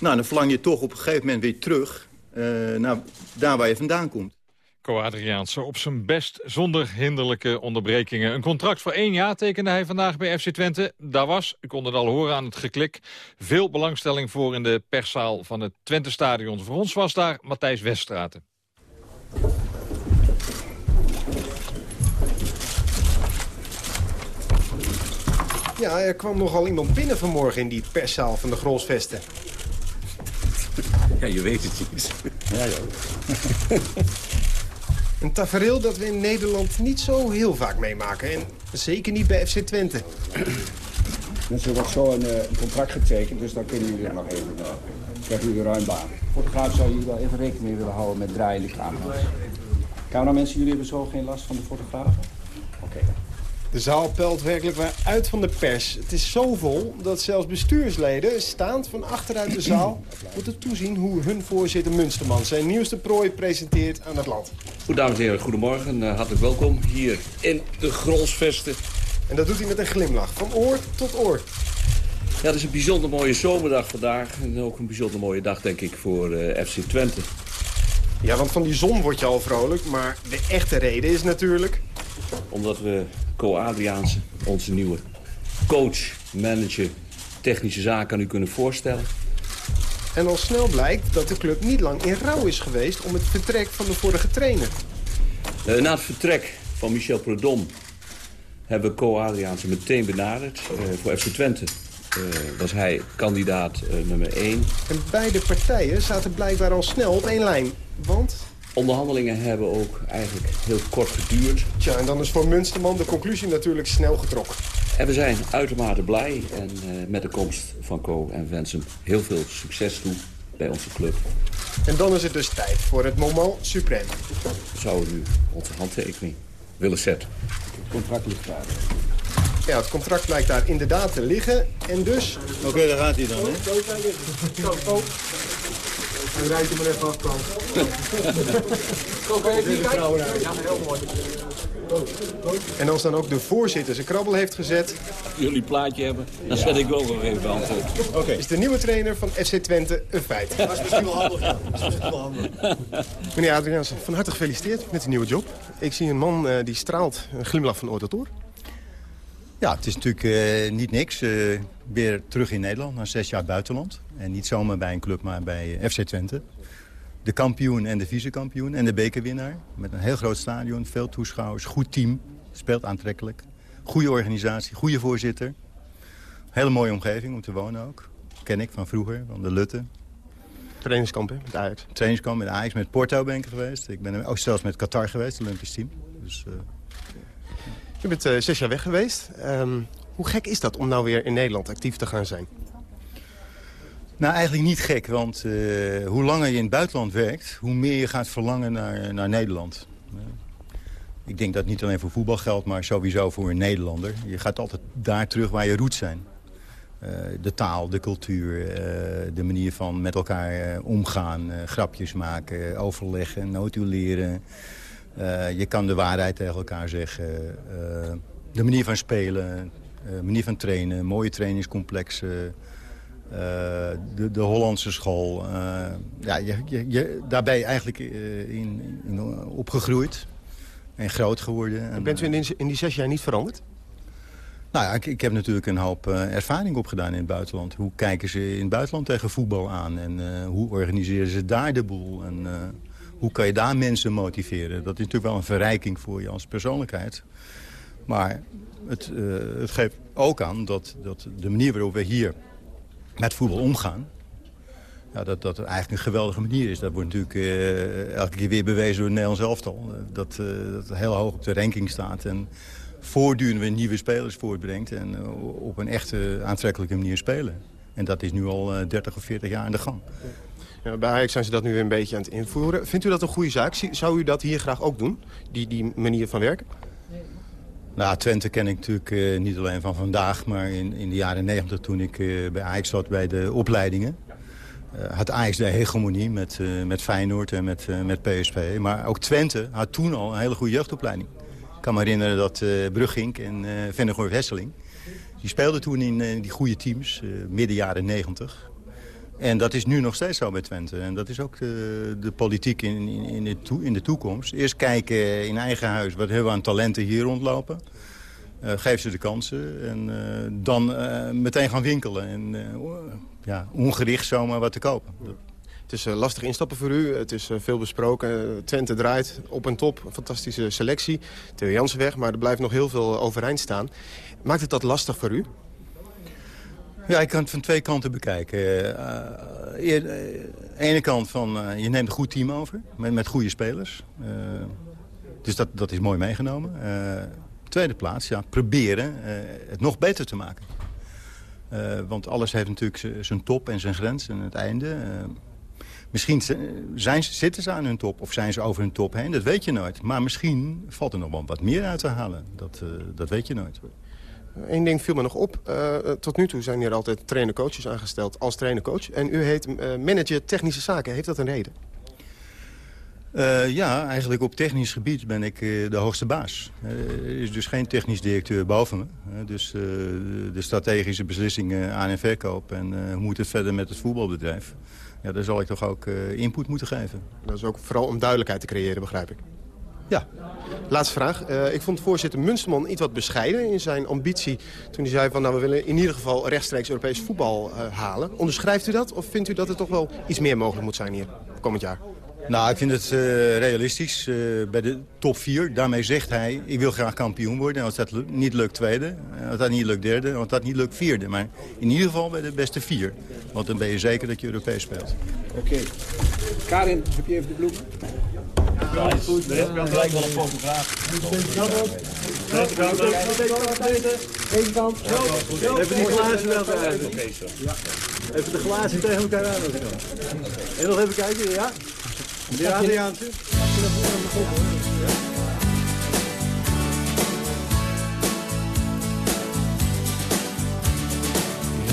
Nou, dan verlang je toch op een gegeven moment weer terug uh, naar daar waar je vandaan komt. Co-Adriaanse op zijn best zonder hinderlijke onderbrekingen. Een contract voor één jaar tekende hij vandaag bij FC Twente. Daar was, u kon het al horen aan het geklik, veel belangstelling voor in de perszaal van het Twente-stadion. Voor ons was daar Matthijs Weststraten. Ja, er kwam nogal iemand binnen vanmorgen in die perszaal van de Grolsvesten. Ja, je weet het niet. Ja, ja. Een tafereel dat we in Nederland niet zo heel vaak meemaken. En zeker niet bij FC Twente. Dus er wordt zo een, een, contract getekend, dus dan kunnen jullie er nog even... Uh, krijgen jullie ruim baan. Voor gaat zou je wel even rekening willen houden met draaiende camera's. Cameramensen, jullie hebben zo geen last van de fotografen? Oké. De zaal pelt werkelijk weer uit van de pers. Het is zo vol dat zelfs bestuursleden, staand van achteruit de zaal... moeten toezien hoe hun voorzitter Munsterman zijn nieuwste prooi presenteert aan het land. Goed, dames en heren, goedemorgen. Uh, hartelijk welkom hier in de Grolsvesten. En dat doet hij met een glimlach, van oor tot oor. Ja, het is een bijzonder mooie zomerdag vandaag. En ook een bijzonder mooie dag, denk ik, voor uh, FC Twente. Ja, want van die zon word je al vrolijk. Maar de echte reden is natuurlijk... Omdat we Co Adriaanse, onze nieuwe coach, manager, technische zaken aan u kunnen voorstellen. En al snel blijkt dat de club niet lang in rouw is geweest... om het vertrek van de vorige trainer. Uh, na het vertrek van Michel Predom hebben we Co Adriaanse meteen benaderd uh, voor FC Twente. Uh, was hij kandidaat uh, nummer 1. En beide partijen zaten blijkbaar al snel op één lijn. Want? Onderhandelingen hebben ook eigenlijk heel kort geduurd. Tja, en dan is voor Munsterman de conclusie natuurlijk snel getrokken. En we zijn uitermate blij en uh, met de komst van Co en wensen heel veel succes toe bij onze club. En dan is het dus tijd voor het moment suprême. We zouden nu onze handtekening willen zetten. Het contract ligt daar. Ja, het contract blijkt daar inderdaad te liggen. En dus... Oké, okay, daar gaat hij dan, hè? Zo. En rijdt hem er even af, Frans. Oké, Ja, heel mooi. En als dan ook de voorzitter zijn krabbel heeft gezet... Jullie plaatje hebben, dan zet ik ook nog even antwoord. Oké. Okay. Is de nieuwe trainer van FC Twente een feit? Dat is misschien wel handig, ja. Dat is misschien wel handig. Meneer Adriaanse, van harte gefeliciteerd met de nieuwe job. Ik zie een man uh, die straalt, een glimlach van oor tot oor. Ja, het is natuurlijk uh, niet niks. Uh, weer terug in Nederland, na zes jaar buitenland. En niet zomaar bij een club, maar bij FC Twente. De kampioen en de vice-kampioen en de bekerwinnaar. Met een heel groot stadion, veel toeschouwers, goed team. Speelt aantrekkelijk. Goede organisatie, goede voorzitter. Hele mooie omgeving om te wonen ook. Ken ik van vroeger, van de Lutte. Trainingskamp hè, met Ajax. Trainingskamp met Ajax, met Porto ben ik geweest. Ik ben ook zelfs met Qatar geweest, het Olympisch team. Dus, uh... Je bent uh, zes jaar weg geweest. Um, hoe gek is dat om nou weer in Nederland actief te gaan zijn? Nou, eigenlijk niet gek, want uh, hoe langer je in het buitenland werkt... hoe meer je gaat verlangen naar, naar Nederland. Uh, ik denk dat niet alleen voor voetbal geldt, maar sowieso voor een Nederlander. Je gaat altijd daar terug waar je roots zijn. De taal, de cultuur, de manier van met elkaar omgaan... grapjes maken, overleggen, notuleren. Je kan de waarheid tegen elkaar zeggen. de manier van spelen, manier van trainen, mooie trainingscomplexen... Uh, de, de, Hollandse school. Uh, ja, je, je, je, daar ben je eigenlijk uh, in, in, opgegroeid en groot geworden. En bent u in die, in die zes jaar niet veranderd? Nou ja, ik, ik heb natuurlijk een hoop ervaring opgedaan in het buitenland. Hoe kijken ze in het buitenland tegen voetbal aan? En hoe organiseren ze daar de boel? En hoe kan je daar mensen motiveren? Dat is natuurlijk wel een verrijking voor je als persoonlijkheid. Maar het, het geeft ook aan dat, dat de manier waarop we hier met voetbal omgaan. Ja, dat dat eigenlijk een geweldige manier is. Dat wordt natuurlijk uh, elke keer weer bewezen door het Nederlands elftal. Dat, uh, dat het heel hoog op de ranking staat. En voortdurend weer nieuwe spelers voortbrengt. En op een echte aantrekkelijke manier spelen. En dat is nu al 30 of 40 jaar aan de gang. Ja, bij Ajax zijn ze dat nu weer een beetje aan het invoeren. Vindt u dat een goede zaak? Zou u dat hier graag ook doen? Die, die manier van werken? Nou, Twente ken ik natuurlijk uh, niet alleen van vandaag, maar in, in de jaren negentig toen ik uh, bij Ajax zat bij de opleidingen. Uh, had Ajax de hegemonie met, met Feyenoord en met, met PSV. Maar ook Twente had toen al een hele goede jeugdopleiding. Ik kan me herinneren dat Bruggink en uh, Vennegoor-Wesseling... die speelden toen in die goede teams, midden jaren negentig. En dat is nu nog steeds zo bij Twente. En dat is ook de, de politiek in, in, in, de toe, in de toekomst. Eerst kijken in eigen huis, wat hebben we aan talenten hier rondlopen. Uh, geef ze de kansen en uh, dan uh, meteen gaan winkelen. En ja, ongericht zomaar wat te kopen. Het is lastig instappen voor u. Het is veel besproken. Twente draait op en top. Fantastische selectie. Theo Jansen weg, maar er blijft nog heel veel overeind staan. Maakt het dat lastig voor u? Ja, ik kan het van twee kanten bekijken. Uh, ene kant van, je neemt een goed team over, met, met goede spelers. dus dat, dat is mooi meegenomen. tweede plaats, ja, proberen het nog beter te maken. want alles heeft natuurlijk zijn top en zijn grens en het einde. Misschien zijn, zitten ze aan hun top of zijn ze over hun top heen. Dat weet je nooit. Maar misschien valt er nog wel wat meer uit te halen. Dat, dat weet je nooit. Eén ding viel me nog op. Eh, tot nu toe zijn hier altijd trainer-coaches aangesteld als trainer-coach. En u heet eh, manager technische zaken. Heeft dat een reden? Eh, ja, eigenlijk op technisch gebied ben ik eh, de hoogste baas. Eh, er is dus geen technisch directeur boven me. Eh, dus eh, de strategische beslissingen aan- en verkoop... en eh, hoe moet het verder met het voetbalbedrijf... Ja, daar zal ik toch ook eh, input moeten geven. Dat is ook vooral om duidelijkheid te creëren, begrijp ik. Ja. Laatste vraag. Eh, ik vond voorzitter Munsterman iets wat bescheiden in zijn ambitie... toen hij zei van nou we willen in ieder geval rechtstreeks Europees voetbal eh, halen. Onderschrijft u dat of vindt u dat er toch wel iets meer mogelijk moet zijn hier komend jaar? Nou, ik vind het eh, realistisch. eh, bij de top 4, daarmee zegt hij... ik wil graag kampioen worden. En als dat niet lukt tweede, en als dat niet lukt derde... en als dat niet lukt vierde. Maar in ieder geval bij de beste vier. Want dan ben je zeker dat je Europees speelt. Oké. Karin, heb je even de bloemen? Even die glazen wel even. Even de glazen tegen elkaar aan. En nog even kijken, ja? Die.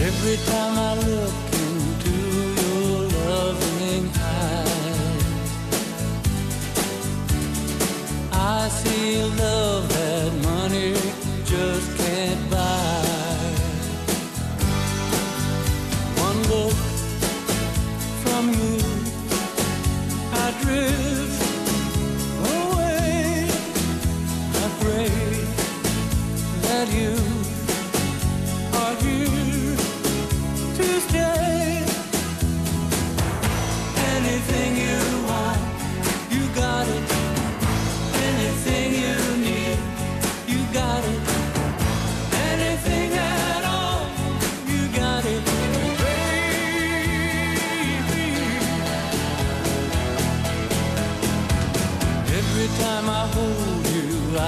Every time I look into your loving I see love that money just can't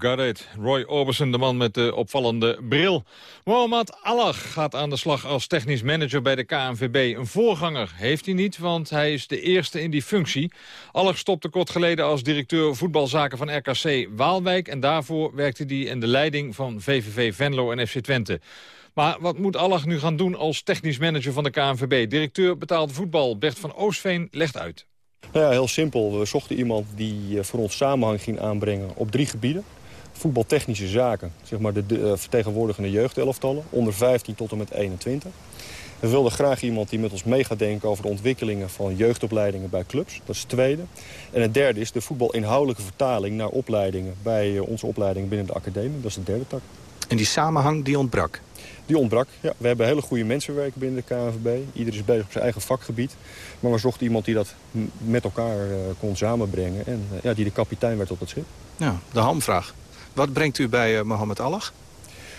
got. Roy Orbison, de man met de opvallende bril. Mohamed Allah gaat aan de slag als technisch manager bij de KNVB. Een voorganger heeft hij niet, want hij is de eerste in die functie. Allah stopte kort geleden als directeur voetbalzaken van RKC Waalwijk... en daarvoor werkte hij in de leiding van VVV Venlo en FC Twente. Maar wat moet Allah nu gaan doen als technisch manager van de KNVB? Directeur betaalde voetbal Bert van Oostveen legt uit. Nou ja, heel simpel. We zochten iemand die eh, voor ons samenhang ging aanbrengen op drie gebieden. Voetbaltechnische zaken, zeg maar de, de eh, vertegenwoordigende jeugdelftallen, onder 15 tot en met 21. We wilden graag iemand die met ons mee gaat denken over de ontwikkelingen van jeugdopleidingen bij clubs. Dat is het tweede. En het derde is de voetbalinhoudelijke vertaling naar opleidingen bij eh, onze opleidingen binnen de academie. Dat is de derde tak. En die samenhang die ontbrak? Die ontbrak, ja. We hebben hele goede mensen werken binnen de KNVB. Ieder is bezig op zijn eigen vakgebied. Maar we zochten iemand die dat met elkaar eh, kon samenbrengen. En ja, die de kapitein werd op het schip. Ja, de hamvraag. Wat brengt u bij eh, Mohammed Allah?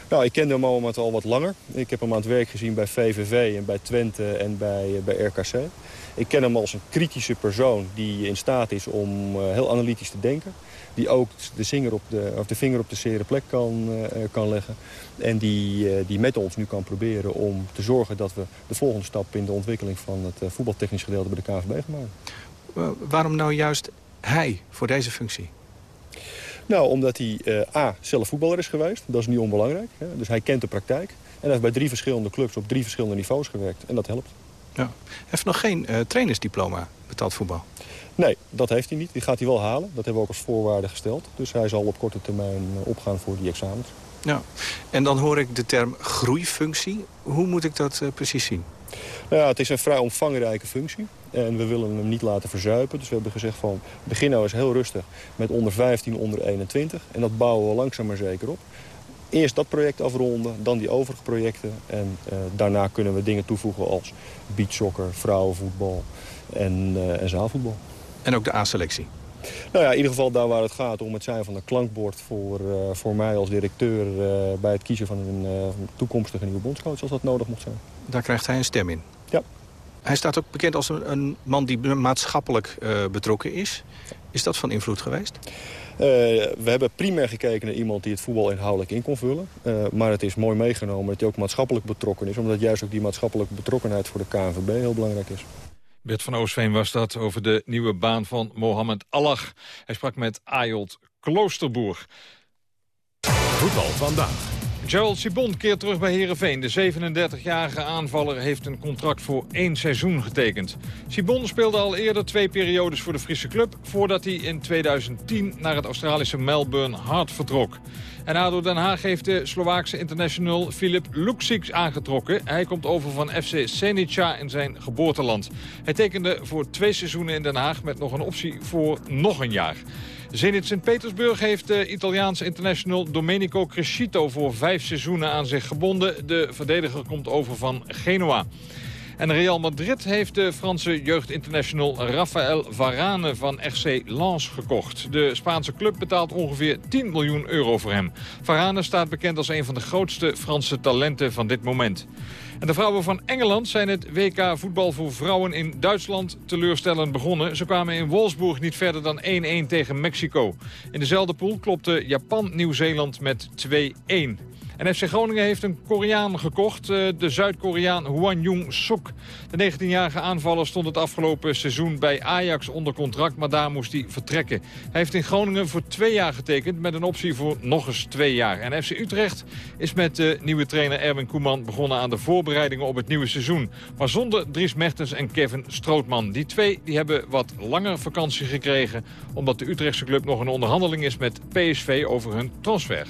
Nou, ik kende Mohamed al wat langer. Ik heb hem aan het werk gezien bij VVV en bij Twente en bij, eh, bij RKC. Ik ken hem als een kritische persoon die in staat is om eh, heel analytisch te denken. Die ook de, zinger op de, of de vinger op de zere plek kan, kan leggen. En die, die met ons nu kan proberen om te zorgen dat we de volgende stap in de ontwikkeling van het voetbaltechnisch gedeelte bij de KVB gaan maken. Waarom nou juist hij voor deze functie? Nou, omdat hij eh, A, zelf voetballer is geweest. Dat is niet onbelangrijk. Hè? Dus hij kent de praktijk. En hij heeft bij drie verschillende clubs op drie verschillende niveaus gewerkt. En dat helpt. Ja. Heeft nog geen eh, trainersdiploma betaald voetbal. Nee, dat heeft hij niet. Die gaat hij wel halen. Dat hebben we ook als voorwaarde gesteld. Dus hij zal op korte termijn eh, opgaan voor die examens. Ja. En dan hoor ik de term groeifunctie. Hoe moet ik dat precies zien? Nou ja, het is een vrij omvangrijke functie. En we willen hem niet laten verzuipen. Dus we hebben gezegd van begin nou eens heel rustig met onder 15, onder 21. En dat bouwen we langzaam maar zeker op. Eerst dat project afronden, dan die overige projecten. En eh, daarna kunnen we dingen toevoegen als beachsoccer, vrouwenvoetbal en, eh, en zaalvoetbal. En ook de A-selectie. Nou ja, in ieder geval daar waar het gaat om het zijn van een klankbord voor, eh, voor mij als directeur bij het kiezen van een toekomstige nieuwe bondscoach als dat nodig mocht zijn. Daar krijgt hij een stem in. Ja. Hij staat ook bekend als een, een man die maatschappelijk eh, betrokken is. Is dat van invloed geweest? Eh, we hebben primair gekeken naar iemand die het voetbal inhoudelijk in kon vullen. Eh, maar het is mooi meegenomen dat hij ook maatschappelijk betrokken is. Omdat juist ook die maatschappelijke betrokkenheid voor de KNVB heel belangrijk is. Bert van Oostveen was dat over de nieuwe baan van Mohammed Allah. Hij sprak met Ayot Kloosterboer. Voetbal vandaag. Gerald Sibon keert terug bij Heerenveen. De 37-jarige aanvaller heeft een contract voor één seizoen getekend. Sibon speelde al eerder twee periodes voor de Friese club... voordat hij in 2010 naar het Australische Melbourne Heart vertrok. En ADO Den Haag heeft de Slovaakse international Filip Luksic aangetrokken. Hij komt over van FC Senica in zijn geboorteland. Hij tekende voor twee seizoenen in Den Haag... met nog een optie voor nog een jaar. Zenit Sint-Petersburg heeft de Italiaanse international Domenico Crescito voor vijf seizoenen aan zich gebonden. De verdediger komt over van Genoa. En Real Madrid heeft de Franse jeugdinternational Rafael Varane van RC Lens gekocht. De Spaanse club betaalt ongeveer 10 miljoen euro voor hem. Varane staat bekend als een van de grootste Franse talenten van dit moment. En de vrouwen van Engeland zijn het WK voetbal voor vrouwen in Duitsland teleurstellend begonnen. Ze kwamen in Wolfsburg niet verder dan 1-1 tegen Mexico. In dezelfde pool klopte Japan Nieuw-Zeeland met 2-1. En FC Groningen heeft een Koreaan gekocht, eh, de Zuid-Koreaan Hwan Jung-suk. De 19-jarige aanvaller stond het afgelopen seizoen bij Ajax onder contract, maar daar moest hij vertrekken. Hij heeft in Groningen voor twee jaar getekend met een optie voor nog eens twee jaar. En FC Utrecht is met de nieuwe trainer Erwin Koeman begonnen aan de voorbereidingen op het nieuwe seizoen. Maar zonder Dries Mertens en Kevin Strootman. Die twee die hebben wat langer vakantie gekregen, omdat de Utrechtse club nog in onderhandeling is met PSV over hun transfer.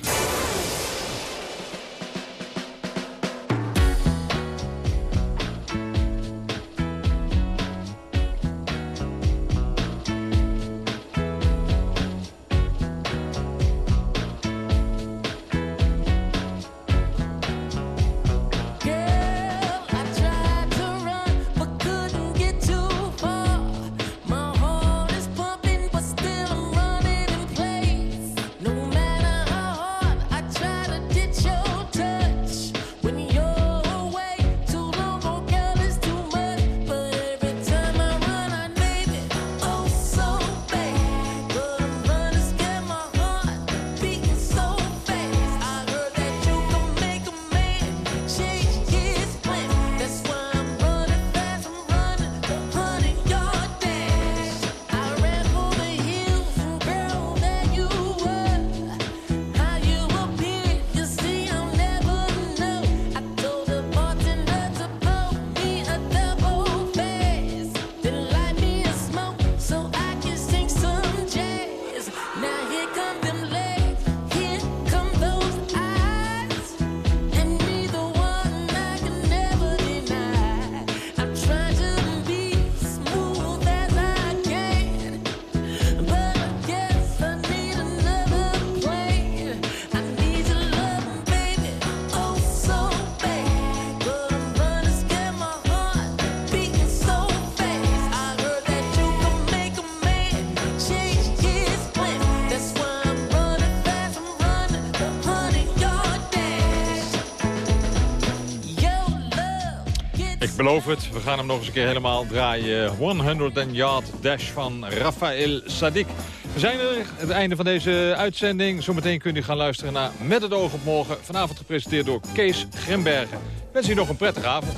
Beloof het, we gaan hem nog eens een keer helemaal draaien. 100 Yard Dash van Rafael Sadik. We zijn er, het einde van deze uitzending. Zometeen kunt u gaan luisteren naar Met het oog op morgen. Vanavond gepresenteerd door Kees Grembergen. Wens u nog een prettige avond.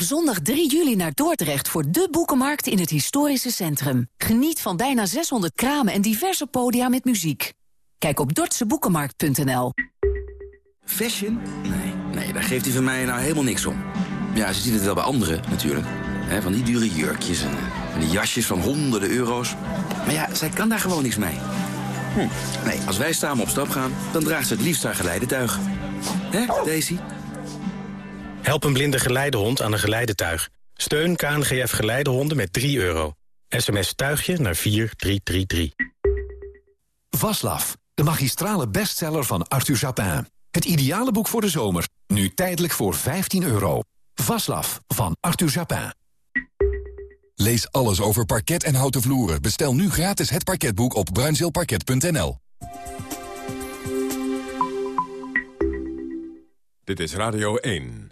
op zondag 3 juli naar Dordrecht voor de boekenmarkt in het historische centrum. Geniet van bijna 600 kramen en diverse podia met muziek. Kijk op dordtseboekenmarkt.nl. Fashion? Nee, nee, daar geeft hij van mij nou helemaal niks om. Ja, ze ziet het wel bij anderen natuurlijk. Hè, van die dure jurkjes en, eh, en die jasjes van honderden euro's. Maar ja, zij kan daar gewoon niks mee. Hm. Nee, als wij samen op stap gaan, dan draagt ze het liefst haar geleidetuig. Hè, Daisy? Help een blinde geleidehond aan een geleidetuig. Steun KNGF Geleidehonden met 3 euro. SMS tuigje naar 4333. Vaslav, de magistrale bestseller van Arthur Japin. Het ideale boek voor de zomer, nu tijdelijk voor 15 euro. Vaslav van Arthur Japin. Lees alles over parket en houten vloeren. Bestel nu gratis het parketboek op bruinzeelparket.nl. Dit is Radio 1.